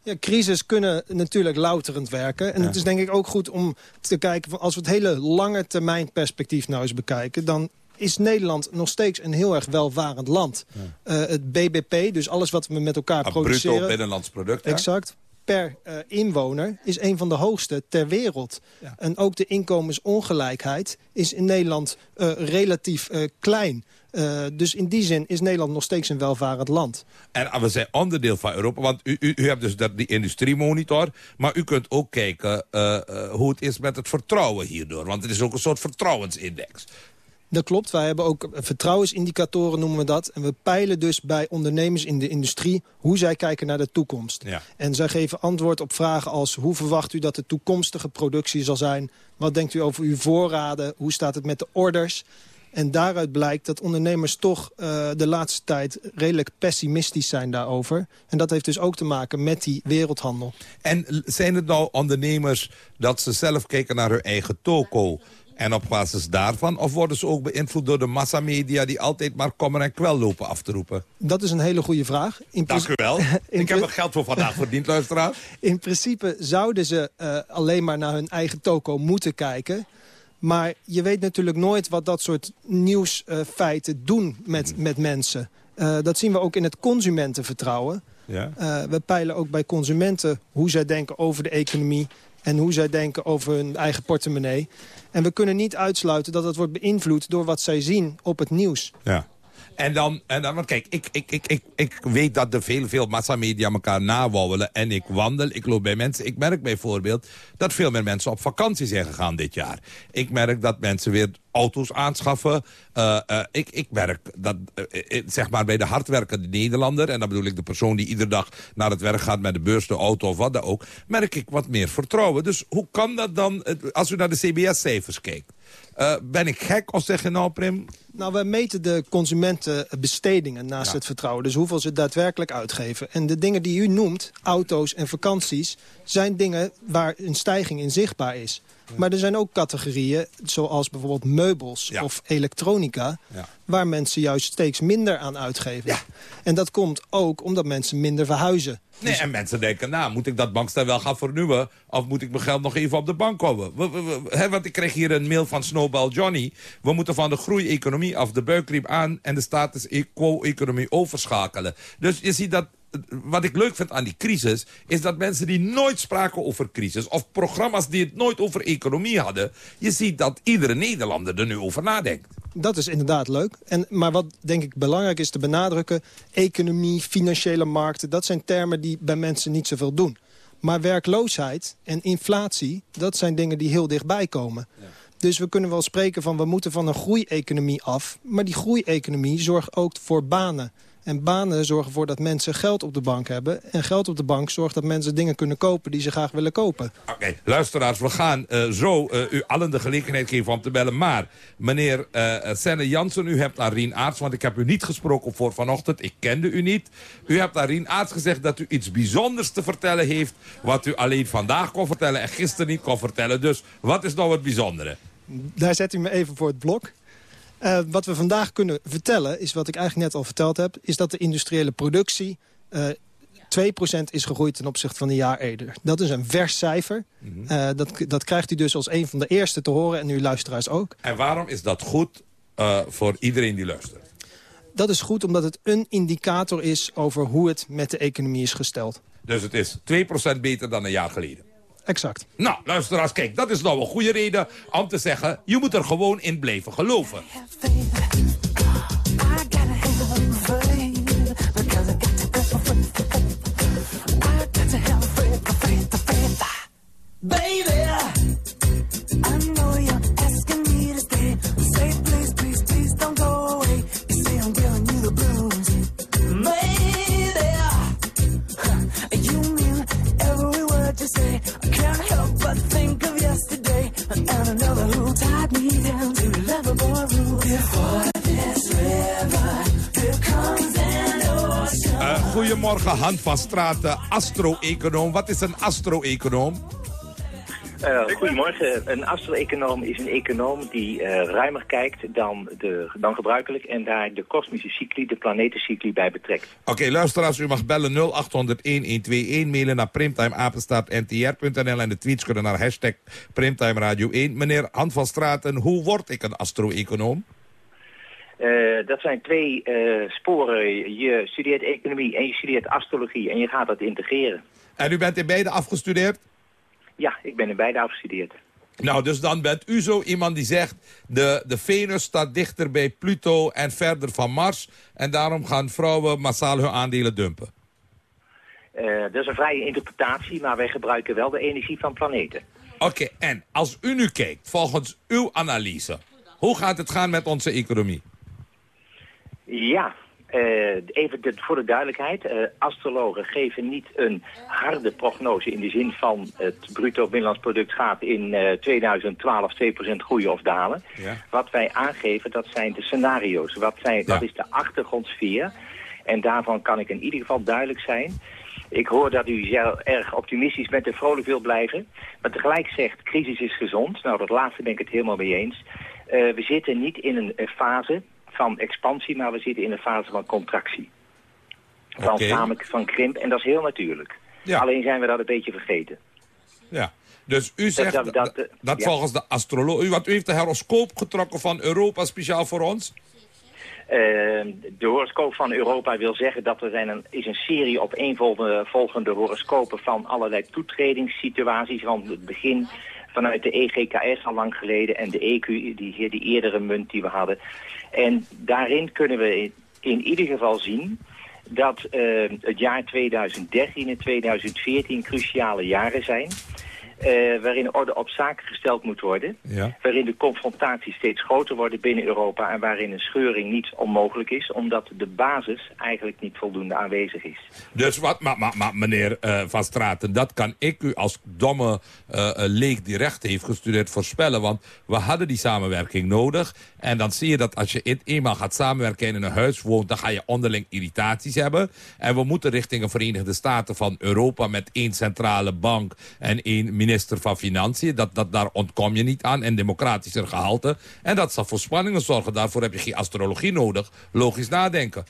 Ja, crisis kunnen natuurlijk louterend werken. En het is denk ik ook goed om te kijken... als we het hele lange termijn perspectief nou eens bekijken... dan is Nederland nog steeds een heel erg welvarend land. Eh, het BBP, dus alles wat we met elkaar produceren... bruto binnenlands product. hè? Exact. Per eh, inwoner is een van de hoogste ter wereld. En ook de inkomensongelijkheid is in Nederland eh, relatief klein. Eh, dus in die zin is Nederland nog steeds een welvarend land. En ah, we zijn onderdeel van Europa, want u, u, u hebt dus dat, die industriemonitor... maar u kunt ook kijken eh, eh, hoe het is met het vertrouwen hierdoor. Want het is ook een soort vertrouwensindex. Dat klopt. Wij hebben ook vertrouwensindicatoren, noemen we dat. En we peilen dus bij ondernemers in de industrie... hoe zij kijken naar de toekomst. Ja. En zij geven antwoord op vragen als... hoe verwacht u dat de toekomstige productie zal zijn? Wat denkt u over uw voorraden? Hoe staat het met de orders? En daaruit blijkt dat ondernemers toch eh, de laatste tijd redelijk pessimistisch zijn daarover. En dat heeft dus ook te maken met die wereldhandel. En zijn het nou ondernemers dat ze zelf kijken naar hun eigen toko... en op basis daarvan? Of worden ze ook beïnvloed door de massamedia... die altijd maar kommer en kwel lopen af te roepen? Dat is een hele goede vraag. In Dank u wel. Ik heb mijn geld voor vandaag verdiend, luisteraar. In principe zouden ze eh, alleen maar naar hun eigen toko moeten kijken. Maar je weet natuurlijk nooit wat dat soort nieuwsfeiten doen met, met mensen. Eh, dat zien we ook in het consumentenvertrouwen. Ja. Eh, we peilen ook bij consumenten hoe zij denken over de economie... en hoe zij denken over hun eigen portemonnee. En we kunnen niet uitsluiten dat dat wordt beïnvloed... door wat zij zien op het nieuws. Ja. En dan, en dan want kijk, ik, ik, ik, ik, ik weet dat er veel, veel massamedia elkaar nawouwelen. En ik wandel, ik loop bij mensen. Ik merk bijvoorbeeld dat veel meer mensen op vakantie zijn gegaan dit jaar. Ik merk dat mensen weer auto's aanschaffen. Eh, eh, ik, ik merk dat, eh, zeg maar bij de hardwerkende Nederlander... en dan bedoel ik de persoon die iedere dag naar het werk gaat... met de beurs, de auto of wat dan ook... merk ik wat meer vertrouwen. Dus hoe kan dat dan, als u naar de CBS-cijfers kijkt? Eh, ben ik gek of zeg je nou, Prim... Nou, wij meten de consumentenbestedingen naast het vertrouwen. Dus hoeveel ze daadwerkelijk uitgeven. En de dingen die u noemt, auto's en vakanties... zijn dingen waar een stijging in zichtbaar is. Maar er zijn ook categorieën, zoals bijvoorbeeld meubels of elektronica... Ja. waar mensen juist steeds minder aan uitgeven. En dat komt ook omdat mensen minder verhuizen. Nee, en mensen denken, nou, moet ik dat bankstel wel gaan vernieuwen... of moet ik mijn geld nog even op de bank houden? We- we- we- hè, want ik kreeg hier een mail van Snowball Johnny. We moeten van de groeieconomie af de buikriep aan... en de status quo-economie overschakelen. Dus je ziet dat wat ik leuk vind aan die crisis... is dat mensen die nooit spraken over crisis... of programma's die het nooit over economie hadden... je ziet dat iedere Nederlander er nu over nadenkt. Dat is inderdaad leuk. En, maar wat denk ik belangrijk is te benadrukken... economie, financiële markten, dat zijn termen die bij mensen niet zoveel doen. Maar werkloosheid en inflatie, dat zijn dingen die heel dichtbij komen. Dus we kunnen wel spreken van we moeten van een groeieconomie af. Maar die groeieconomie zorgt ook voor banen. En banen zorgen ervoor dat mensen geld op de bank hebben. En geld op de bank zorgt dat mensen dingen kunnen kopen die ze graag willen kopen. Oké, luisteraars, we gaan uh, zo uh, u allen de gelegenheid geven om te bellen. Maar meneer uh, Senne Jansen, u hebt aan Rien Aarts... want ik heb u niet gesproken voor vanochtend, ik kende u niet. U hebt aan Rien Aarts gezegd dat u iets bijzonders te vertellen heeft... wat u alleen vandaag kon vertellen en gisteren niet kon vertellen. Dus wat is nou het bijzondere? Daar zet u me even voor het blok. Uh, wat we vandaag kunnen vertellen, is wat ik eigenlijk net al verteld heb... is dat de industriële productie uh, 2% is gegroeid ten opzichte van een jaar eerder. Dat is een vers cijfer. Mm -hmm. uh, dat, dat krijgt u dus als een van de eerste te horen en uw luisteraars ook. En waarom is dat goed uh, voor iedereen die luistert? Dat is goed omdat het een indicator is over hoe het met de economie is gesteld. Dus het is 2% beter dan een jaar geleden? Exact. Nou, luisteraars, kijk, dat is nou een goede reden om te zeggen... je moet er gewoon in blijven geloven. Baby, say. I can't help but think of yesterday and another who tied me down to lovable rule. Before this river, here comes an ocean. Uh, goedemorgen, Han van Straten, astro-econoom. Wat is een astro-econoom? Uh, goedemorgen. Een astro-econoom is een econoom die uh, ruimer kijkt dan, de, dan gebruikelijk... en daar de kosmische cycli, de planetencycli bij betrekt. Oké, okay, luisteraars, u mag bellen 0800-1121, mailen naar primtimeapenstaartntr.nl... en de tweets kunnen naar hashtag Primtime Radio 1. Meneer Han van Straten, hoe word ik een astro-econoom? Uh, dat zijn twee sporen. Je studeert economie en je studeert astrologie en je gaat dat integreren. En u bent in beide afgestudeerd? Ja, ik ben in beide afgestudeerd. Nou, dus dan bent u zo iemand die zegt... de, de Venus staat dichter bij Pluto en verder van Mars... en daarom gaan vrouwen massaal hun aandelen dumpen. Uh, dat is een vrije interpretatie, maar wij gebruiken wel de energie van planeten. Oké, okay, en als u nu kijkt, volgens uw analyse... hoe gaat het gaan met onze economie? Ja, uh, even de, voor de duidelijkheid, uh, astrologen geven niet een harde prognose in de zin van het bruto binnenlands product gaat in uh, 2012 2% groeien of dalen. Ja. Wat wij aangeven, dat zijn de scenario's. Wat zijn, Ja. Dat is de achtergrondsfeer. En daarvan kan ik in ieder geval duidelijk zijn. Ik hoor dat u erg optimistisch bent en vrolijk wilt blijven. Maar tegelijk zegt, crisis is gezond. Nou, dat laatste ben ik het helemaal mee eens. We zitten niet in een fase van expansie, maar we zitten in een fase van contractie. Van, Oké. samen, van krimp, en dat is heel natuurlijk. Ja. Alleen zijn we dat een beetje vergeten. Ja. Dus u zegt dat, dat- dat, dat, dat ja. volgens de astroloog... U, want u heeft de horoscoop getrokken van Europa speciaal voor ons? Eh, de horoscoop van Europa wil zeggen dat er zijn een, is een serie opeenvolgende volgende horoscopen van allerlei toetredingssituaties van het begin vanuit de EGKS al lang geleden en de EQ, die, die eerdere munt die we hadden. En daarin kunnen we in, ieder geval zien dat eh, het jaar 2013 en 2014 cruciale jaren zijn. Eh, waarin orde op zaken gesteld moet worden. Ja. Waarin de confrontaties steeds groter worden binnen Europa... en waarin een scheuring niet onmogelijk is... omdat de basis eigenlijk niet voldoende aanwezig is. Dus wat, maar, maar, maar meneer eh, Van Straten, dat kan ik u als domme eh, leek die recht heeft gestudeerd voorspellen. Want we hadden die samenwerking nodig. En dan zie je dat als je in- eenmaal gaat samenwerken en in een huis woont... dan ga je onderling irritaties hebben. En we moeten richting een Verenigde Staten van Europa... met één centrale bank en één minister van Financiën. Dat, dat, daar ontkom je niet aan. En democratischer gehalte. En dat zal voor spanningen zorgen. Daarvoor heb je geen astrologie nodig. Logisch nadenken.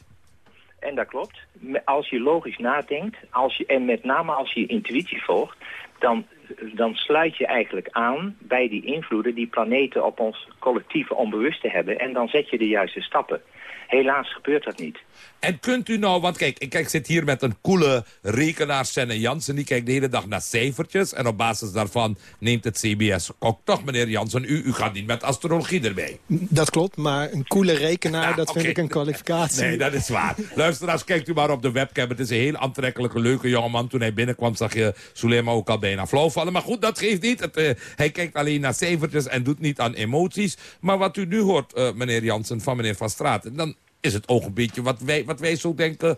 En dat klopt. Als je logisch nadenkt, als je, en met name als je intuïtie volgt... Dan, dan sluit je eigenlijk aan bij die invloeden die planeten op ons collectieve onbewuste hebben. En dan zet je de juiste stappen. Helaas gebeurt dat niet. En kunt u nou, want kijk, ik, ik zit hier met een coole rekenaar, Senne Jansen. Die kijkt de hele dag naar cijfertjes. En op basis daarvan neemt het CBS ook toch, meneer Jansen. U, u gaat niet met astrologie erbij. Dat klopt, maar een coole rekenaar, dat vind ik een kwalificatie. Nee, dat is waar. Luisteraars, kijkt u maar op de webcam. Het is een heel aantrekkelijke, leuke jongeman. Toen hij binnenkwam zag je Sulema ook al bijna flauw vallen. Maar goed, dat geeft niet. Het, eh, hij kijkt alleen naar cijfertjes en doet niet aan emoties. Maar wat u nu hoort, eh, meneer Jansen, van meneer Van Straten... dan is het ook een beetje wat wij, wat wij zo denken...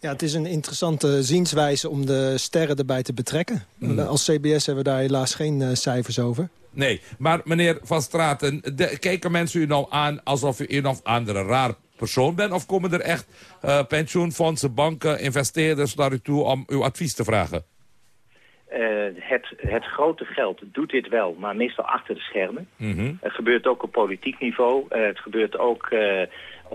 Ja, het is een interessante zienswijze om de sterren erbij te betrekken. Als CBS hebben we daar helaas geen eh, cijfers over. Nee, maar meneer Van Straten, de, kijken mensen u nou aan alsof u een of andere raar persoon bent? Of komen er echt eh, pensioenfondsen, banken, investeerders naar u toe om uw advies te vragen? Eh, het, het grote geld doet dit wel, maar meestal achter de schermen. Mhm. Het gebeurt ook op politiek niveau. Het gebeurt ook eh,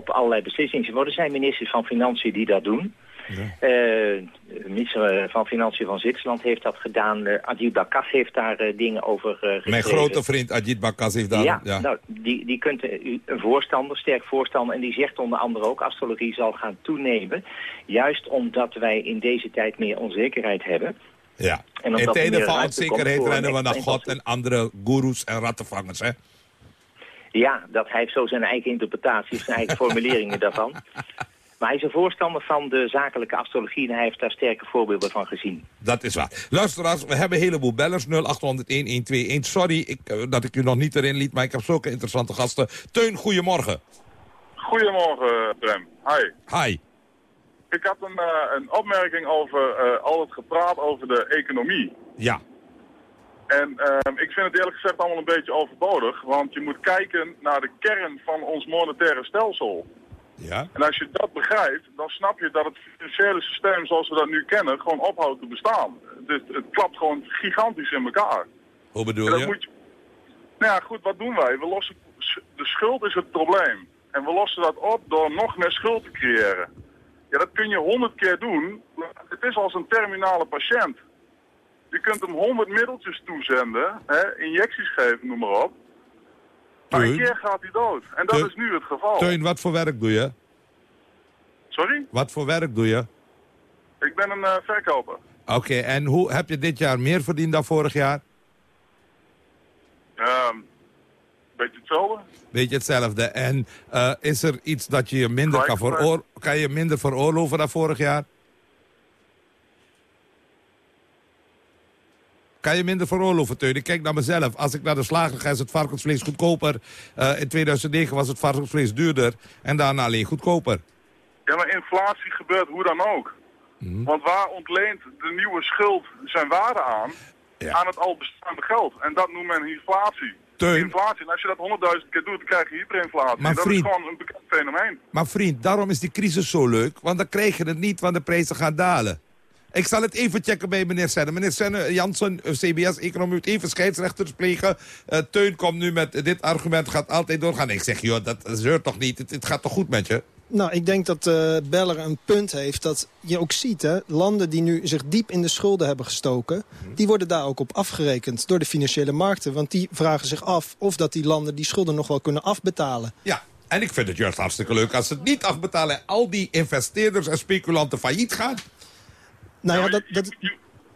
op allerlei beslissingsniveaus. Er zijn ministers van Financiën die dat doen. Eh, de minister van Financiën van Zwitserland heeft dat gedaan. Uh, Bakas heeft daar eh, dingen over geschreven. Mijn grote vriend Ajit Bakas heeft daar... Ja, ja. Nou, die, die kunt u een voorstander, sterk voorstander, en die zegt onder andere ook astrologie zal gaan toenemen. Juist omdat wij in deze tijd meer onzekerheid hebben. Ja. En In tijden meer van onzekerheid rennen we naar God en andere goeroes en rattenvangers, hè? Ja, dat hij heeft zo zijn eigen interpretatie, zijn eigen formuleringen daarvan. Maar hij is een voorstander van de zakelijke astrologie en hij heeft daar sterke voorbeelden van gezien. Dat is waar. Luisteraars, we hebben een heleboel bellers. 0800-1121. Sorry ik, eh, dat ik u nog niet erin liet, maar ik heb zulke interessante gasten. Teun, goedemorgen. Goedemorgen, Prem. Hi. Hi. Ik had een, eh, een opmerking over eh, al het gepraat over de economie. Ja. En ehm, ik vind het eerlijk gezegd allemaal een beetje overbodig, want je moet kijken naar de kern van ons monetaire stelsel. Ja. En als je dat begrijpt, dan snap je dat het financiële systeem zoals we dat nu kennen gewoon ophoudt te bestaan. Het, het klapt gewoon gigantisch in elkaar. Hoe bedoel je? moet je... Nou ja, goed, wat doen wij? We lossen... De schuld is het probleem. En we lossen dat op door nog meer schuld te creëren. Ja, dat kun je honderd keer doen. maar Het is als een terminale patiënt. Je kunt hem honderd middeltjes toezenden, hè, injecties geven, noem maar op. Maar een keer gaat hij dood. En dat Teun? is nu het geval. Teun, wat voor werk doe je? Sorry? Wat voor werk doe je? Ik ben een eh, verkoper. Oké, en hoe heb je dit jaar meer verdiend dan vorig jaar? Ehm beetje hetzelfde. Weet je hetzelfde. En eh, is er iets dat je je minder kan, kan je minder veroorloven dan vorig jaar? Kan je minder veroorloven, Teun? Ik kijk naar mezelf. Als ik naar de slager ga, is het varkensvlees goedkoper. Eh, in 2009 was het varkensvlees duurder. En daarna alleen goedkoper. Ja, maar inflatie gebeurt hoe dan ook. Mhm. Want waar ontleent de nieuwe schuld zijn waarde aan? Aan het al bestaande geld. En dat noemt men inflatie. Teun. Inflatie. En als je dat honderdduizend keer doet, dan krijg je hyperinflatie. Maar dat vriend- is gewoon een bekend fenomeen. Maar vriend, daarom is die crisis zo leuk. Want dan krijg je het niet, want de prijzen gaan dalen. Ik zal het even checken bij meneer Senne. Meneer Senne, Jansen, eh, CBS-economie moet even scheidsrechters plegen. Eh, Teun komt nu met eh, dit argument, gaat altijd doorgaan. Ik zeg, joh, dat zeurt toch niet? Het, het gaat toch goed met je? Nou, ik denk dat eh Beller een punt heeft dat je ook ziet... Hè, landen die nu zich diep in de schulden hebben gestoken... die worden daar ook op afgerekend door de financiële markten. Want die vragen zich af of dat die landen die schulden nog wel kunnen afbetalen. Ja, en ik vind het juist hartstikke leuk als ze het niet afbetalen... en al die investeerders en speculanten failliet gaan. Nou ja, dat, dat,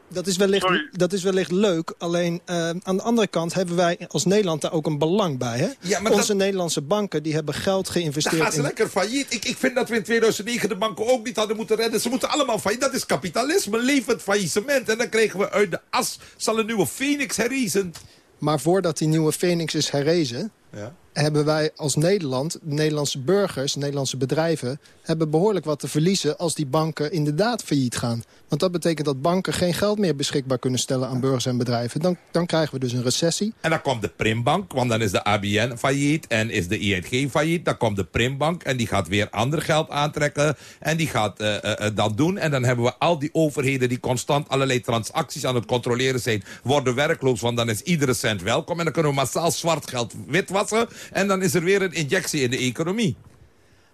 dat, is, wellicht, dat is wellicht leuk. Alleen eh, aan de andere kant hebben wij als Nederland daar ook een belang bij. Hè? Ja, maar Onze dat- Nederlandse banken die hebben geld Dan geïnvesteerd gaan ze in... lekker failliet. Ik, ik vind dat we in 2009 de banken ook niet hadden moeten redden. Ze moeten allemaal failliet. Dat is kapitalisme, levend faillissement. En dan kregen we uit de as, zal een nieuwe Phoenix herriezen. Maar voordat die nieuwe Phoenix is herrezen... Ja. Hebben wij als Nederland, de Nederlandse burgers, de Nederlandse bedrijven... hebben behoorlijk wat te verliezen als die banken inderdaad failliet gaan. Want dat betekent dat banken geen geld meer beschikbaar kunnen stellen aan burgers en bedrijven. Dan, dan krijgen we dus een recessie. En dan komt de Primbank, want dan is de ABN failliet en is de ING failliet. Dan komt de Primbank en die gaat weer ander geld aantrekken. En die gaat eh, eh, eh, dat doen. En dan hebben we al die overheden die constant allerlei transacties aan het controleren zijn... worden werkloos, want dan is iedere cent welkom. En dan kunnen we massaal zwart geld witwassen. En dan is er weer een injectie in de economie.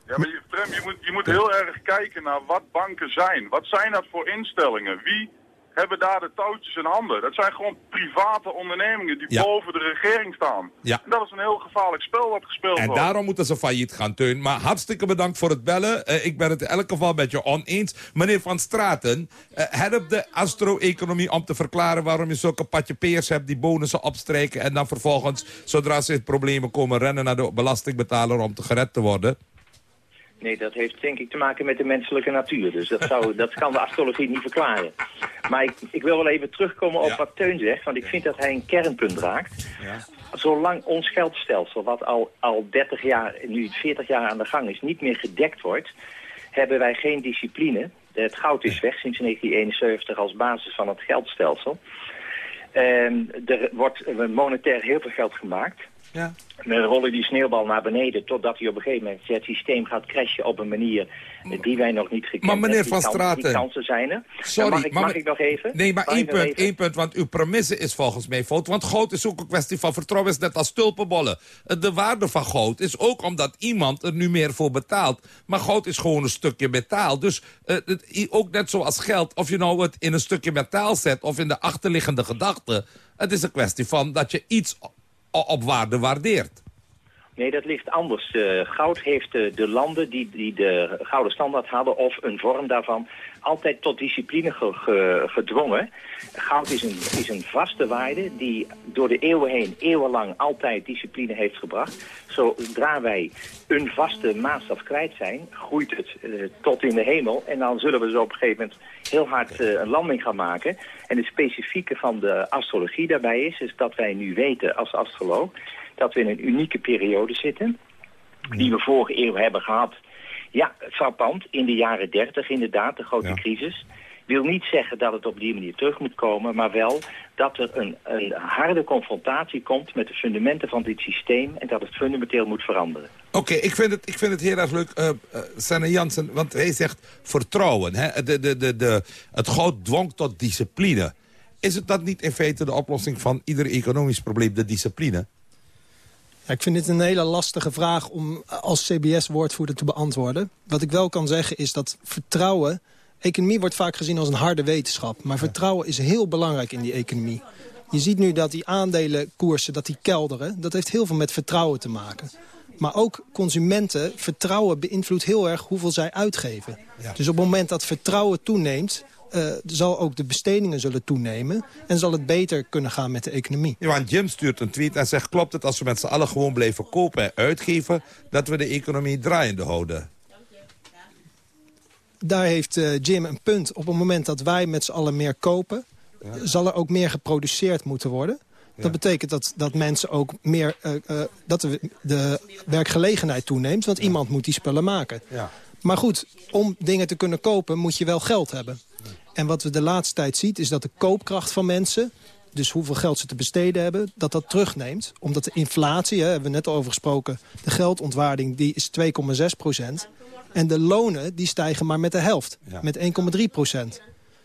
Ja, maar je, je moet, je moet heel erg kijken naar wat banken zijn. Wat zijn dat voor instellingen? Wie hebben daar de touwtjes in handen. Dat zijn gewoon private ondernemingen die Ja. boven de regering staan. Ja. En dat is een heel gevaarlijk spel wat gespeeld En wordt. daarom moeten ze failliet gaan, Teun. Maar hartstikke bedankt voor het bellen. Eh, ik ben het in elk geval met je oneens. Meneer Van Straten, eh help de astro-economie om te verklaren... waarom je zulke patjepeers hebt die bonussen opstrijken... en dan vervolgens, zodra ze in problemen komen... rennen naar de belastingbetaler om te gered te worden. Nee, dat heeft denk ik te maken met de menselijke natuur. Dus dat, zou, dat kan de astrologie niet verklaren. Maar ik, ik wil wel even terugkomen op wat Teun zegt, want ik vind dat hij een kernpunt raakt. Zolang ons geldstelsel, wat al, al 30 jaar, nu 40 jaar aan de gang is, niet meer gedekt wordt, hebben wij geen discipline. Het goud is weg sinds 1971 als basis van het geldstelsel. Ehm, er wordt eh, monetair heel veel geld gemaakt. Ja. We rollen die sneeuwbal naar beneden totdat hij op een gegeven moment het systeem gaat crashen op een manier die wij nog niet gekend Maar meneer hebben. Van Straten- Die kansen zijn er. Sorry, mag ik, mag nog even? Nee, maar één punt, één punt, want uw premisse is volgens mij fout. Want goud is ook een kwestie van vertrouwen, is net als tulpenbollen. Eh, De waarde van goud is ook omdat iemand er nu meer voor betaalt. Maar goud is gewoon een stukje metaal. Dus eh, het, ook net zoals geld, of je nou het in een stukje metaal zet... of in de achterliggende gedachte... het is een kwestie van dat je iets op waarde waardeert. Nee, dat ligt anders. Eh, goud heeft eh, de landen die, die de gouden standaard hadden, of een vorm daarvan, altijd tot discipline ge- ge- gedwongen. Goud is een, is een vaste waarde die door de eeuwen heen, eeuwenlang, altijd discipline heeft gebracht. Zodra wij een vaste maatstaf kwijt zijn, groeit het eh, tot in de hemel. En dan zullen we zo op een gegeven moment heel hard eh, een landing gaan maken. En het specifieke van de astrologie daarbij is, is dat wij nu weten als astroloog dat we in een unieke periode zitten, die we vorige eeuw hebben gehad. Ja, frappant, in de jaren 30 inderdaad, de grote crisis. Wil niet zeggen dat het op die manier terug moet komen, maar wel dat er een, een harde confrontatie komt met de fundamenten van dit systeem en dat het fundamenteel moet veranderen. Oké, ik, vind het, ik vind het heel erg leuk, eh eh, Sanne Jansen, want hij zegt vertrouwen. Hè? De, de, de, de, het goud dwong tot discipline. Is het dat niet in feite de oplossing van ieder economisch probleem, de discipline? Ja, ik vind dit een hele lastige vraag om als CBS-woordvoerder te beantwoorden. Wat ik wel kan zeggen is dat vertrouwen... Economie wordt vaak gezien als een harde wetenschap. Maar vertrouwen is heel belangrijk in die economie. Je ziet nu dat die aandelenkoersen dat die kelderen. Dat heeft heel veel met vertrouwen te maken. Maar ook consumenten, vertrouwen beïnvloedt heel erg hoeveel zij uitgeven. Dus op het moment dat vertrouwen toeneemt... eh, zal ook de bestedingen zullen toenemen... en zal het beter kunnen gaan met de economie. Ja, want Jim stuurt een tweet en zegt... klopt het als we met z'n allen gewoon blijven kopen en uitgeven... dat we de economie draaiende houden? daar heeft eh, Jim een punt. Op het moment dat wij met z'n allen meer kopen... zal er ook meer geproduceerd moeten worden. Dat betekent dat, dat mensen ook meer... eh, dat de, de werkgelegenheid toeneemt. Want iemand moet die spullen maken. Ja. Maar goed, om dingen te kunnen kopen moet je wel geld hebben. En wat we de laatste tijd zien is dat de koopkracht van mensen... dus hoeveel geld ze te besteden hebben, dat dat terugneemt. Omdat de inflatie, hè, hebben we net al over gesproken... de geldontwaarding die is 2,6 procent. En de lonen die stijgen maar met de helft, met 1,3 procent.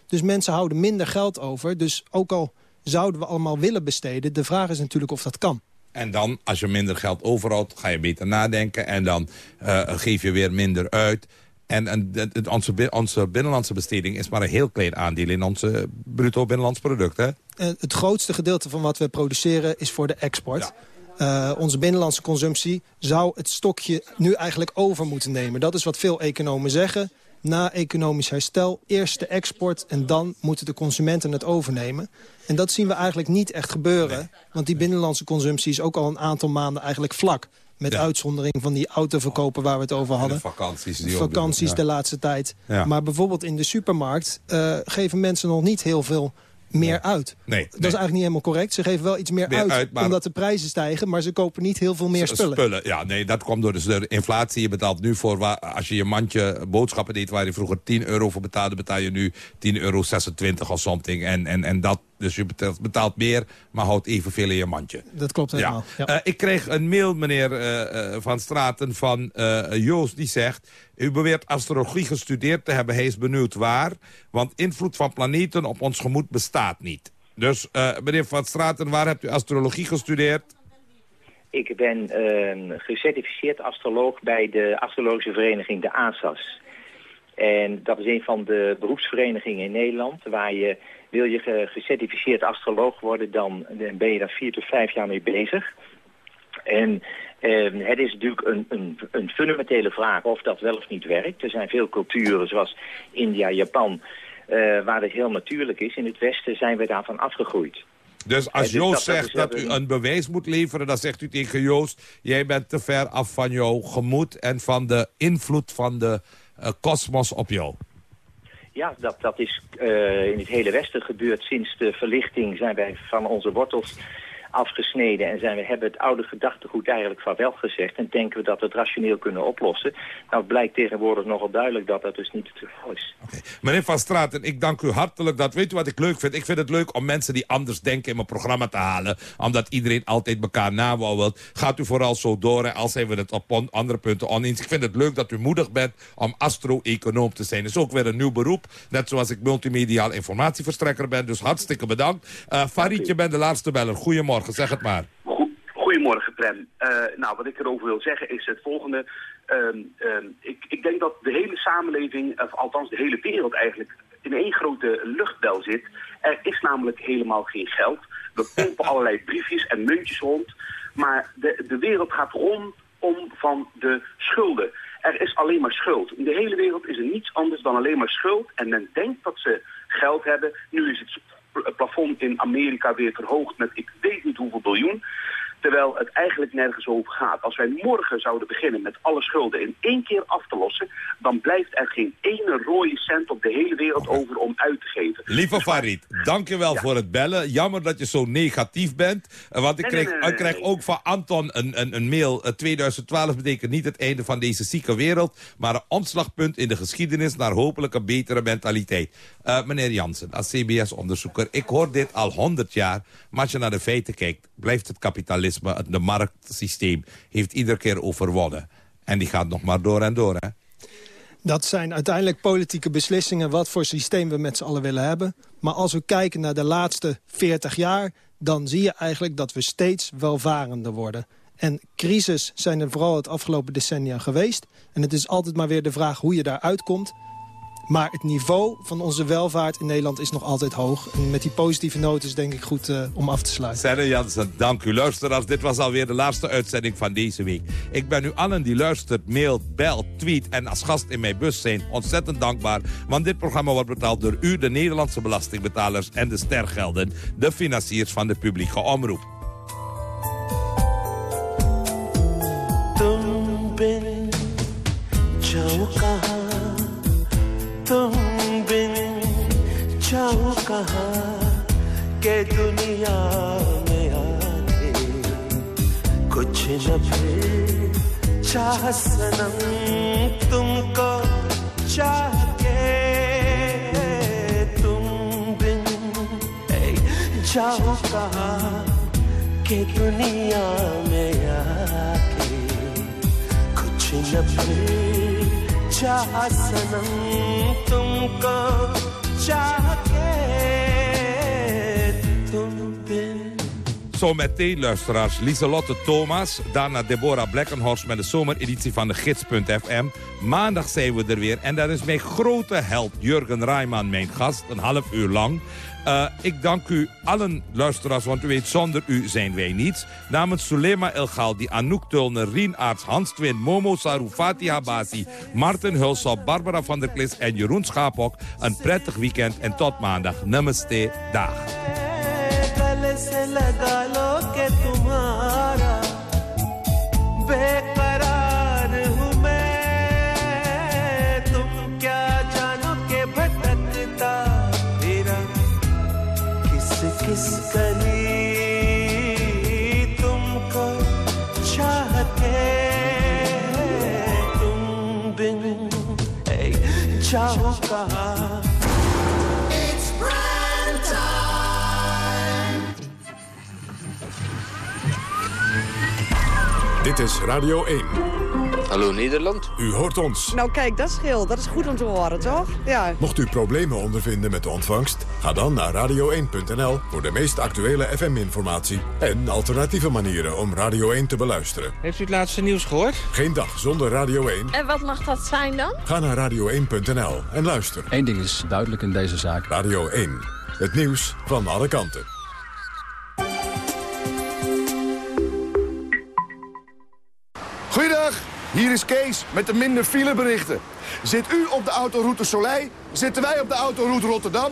Dus mensen houden minder geld over. Dus ook al zouden we allemaal willen besteden... de vraag is natuurlijk of dat kan. En dan, als je minder geld overhoudt, ga je beter nadenken... en dan eh, geef je weer minder uit... En, en het- onze binnenlandse besteding is maar een heel klein aandeel... in onze bruto binnenlands product, hè? Eh, het grootste gedeelte van wat we produceren is voor de export. Eh, onze binnenlandse consumptie zou het stokje nu eigenlijk over moeten nemen. Dat is wat veel economen zeggen. Na economisch herstel, eerst de export en dan moeten de consumenten het overnemen. En dat zien we eigenlijk niet echt gebeuren. Want die binnenlandse consumptie is ook al een aantal maanden eigenlijk vlak. Met Ja. uitzondering van die autoverkopen waar we het over hadden. de vakanties. Die vakanties de laatste tijd. Maar bijvoorbeeld in de supermarkt eh, geven mensen nog niet heel veel meer uit. Nee, Dat is eigenlijk niet helemaal correct. Ze geven wel iets meer, Meer uit, uit, maar- omdat de prijzen stijgen... maar ze kopen niet heel veel meer spullen. Ja, nee, dat komt door dus de inflatie. Je betaalt nu voor, waar, als je je mandje boodschappen deed... waar je vroeger 10 euro voor betaalde... betaal je nu 10 euro 26 of something. En, en, en dat, dus je betaalt, betaalt meer, maar houdt evenveel in je mandje. Dat klopt helemaal. Ja. Eh, ik kreeg een mail, meneer eh, eh, Van Straten, van eh, Joost. Die zegt, u beweert astrologie gestudeerd te hebben. Hij is benieuwd waar. Want invloed van planeten op ons gemoed bestaat niet. Dus eh, meneer Van Straten, waar hebt u astrologie gestudeerd? Ik ben eh, gecertificeerd astroloog bij de astrologische vereniging, de ASAS. En dat is een van de beroepsverenigingen in Nederland... waar je, wil je ge- gecertificeerd astroloog worden... dan ben je daar vier tot vijf jaar mee bezig. En eh, het is natuurlijk een, een, een fundamentele vraag of dat wel of niet werkt. Er zijn veel culturen zoals India, Japan... eh, waar het heel natuurlijk is. In het Westen zijn we daarvan afgegroeid. Dus als Ja, dus Joost dat- zegt dat u een- een bewijs moet leveren... dan zegt u tegen Joost... jij bent te ver af van jouw gemoed... en van de invloed van de eh, kosmos op jou. Ja, dat, dat is eh, in het hele Westen gebeurd. Sinds de verlichting zijn wij van onze wortels afgesneden... en zijn we, hebben het oude gedachtegoed eigenlijk vaarwel gezegd... en denken we dat we het rationeel kunnen oplossen. Nou, het blijkt tegenwoordig nogal duidelijk dat dat dus niet het geval is. Meneer Van Straten, ik dank u hartelijk. Dat weet u wat ik leuk vind? Ik vind het leuk om mensen die anders denken in mijn programma te halen. Omdat iedereen altijd elkaar nawouwelt. Gaat u vooral zo door. En al zijn we het op andere punten oneens. Ik vind het leuk dat u moedig bent om astro-econoom te zijn. is ook weer een nieuw beroep. Net zoals ik multimediaal informatieverstrekker ben. Dus hartstikke bedankt. Uh, Farid, je bent de laatste beller. Goedemorgen, zeg het maar. Goedemorgen, Prem. Eh, nou, wat ik erover wil zeggen is het volgende. Ehm, ehm, ik, ik denk dat de hele samenleving, of althans de hele wereld eigenlijk, in één grote luchtbel zit. Er is namelijk helemaal geen geld. We pompen allerlei briefjes en muntjes rond. Maar de, de wereld gaat rondom van de schulden. Er is alleen maar schuld. In de hele wereld is er niets anders dan alleen maar schuld. En men denkt dat ze geld hebben. Nu is het plafond in Amerika weer verhoogd met ik weet niet hoeveel biljoen. Terwijl het eigenlijk nergens over gaat. Als wij morgen zouden beginnen met alle schulden in één keer af te lossen... dan blijft er geen ene rode cent op de hele wereld over om uit te geven. Lieve Farid, dankjewel voor het bellen. Jammer dat je zo negatief bent. Eh, Want ik Nee, kreeg, nee, nee, ik kreeg nee. ook van Anton een, een, een mail. Eh, 2012 betekent niet het einde van deze zieke wereld... maar een omslagpunt in de geschiedenis naar hopelijk een betere mentaliteit. Eh, meneer Jansen, als CBS-onderzoeker, ik hoor dit al 100 jaar... maar als je naar de feiten kijkt, blijft het kapitalisme... het de marktsysteem, heeft iedere keer overwonnen. En die gaat nog maar door en door, hè? Dat zijn uiteindelijk politieke beslissingen wat voor systeem we met z'n allen willen hebben. Maar als we kijken naar de laatste 40 jaar... dan zie je eigenlijk dat we steeds welvarender worden. En crisis zijn er vooral het afgelopen decennia geweest. En het is altijd maar weer de vraag hoe je daaruit komt. Maar het niveau van onze welvaart in Nederland is nog altijd hoog. En met die positieve noot is denk ik goed eh, om af te sluiten. Serre Jansen, dank u luisteraars. Dit was alweer de laatste uitzending van deze week. Ik ben u allen die luistert, mailt, belt, tweet en als gast in mijn bus zijn ontzettend dankbaar. Want dit programma wordt betaald door u, de Nederlandse belastingbetalers en de stergelden. De financiers van de publieke omroep. जाओ कहाँ, के दुनिया में आके कुछ न फिर चाह सनम तुमको चाह के तुम बिन जाओ कहाँ, के दुनिया में आके? कुछ न फिर चाह सनम तुमको Zometeen luisteraars Lieselotte Thomas, daarna Deborah Blackenhorst met de zomereditie van de Gids.fm. Maandag zijn we er weer en daar is mijn grote held Jurgen Rijman mijn gast, een half uur lang. Uh, ik dank u allen luisteraars, want u weet, zonder u zijn wij niets. Namens Sulema El Galdi, Anouk Tulner, Rien Aarts, Hans Twin, Momo Saru, Fatih Habasi, Martin Hulsop, Barbara van der Klis en Jeroen Schapok. Een prettig weekend en tot maandag. Namaste, dag. जाओ कहाँ It's prime time. Dit is Radio 1. Hallo Nederland. U hoort ons. Nou kijk, dat scheelt. Dat is goed om te horen, toch? Ja. Mocht u problemen ondervinden met de ontvangst... ga dan naar radio1.nl voor de meest actuele FM-informatie... en alternatieve manieren om Radio 1 te beluisteren. Heeft u het laatste nieuws gehoord? Geen dag zonder Radio 1. En wat mag dat zijn dan? Ga naar radio1.nl en luister. Eén ding is duidelijk in deze zaak. Radio 1. Het nieuws van alle kanten. Goeiedag, hier is Kees met de minder fileberichten. Zit u op de autoroute Soleil, zitten wij op de autoroute Rotterdam.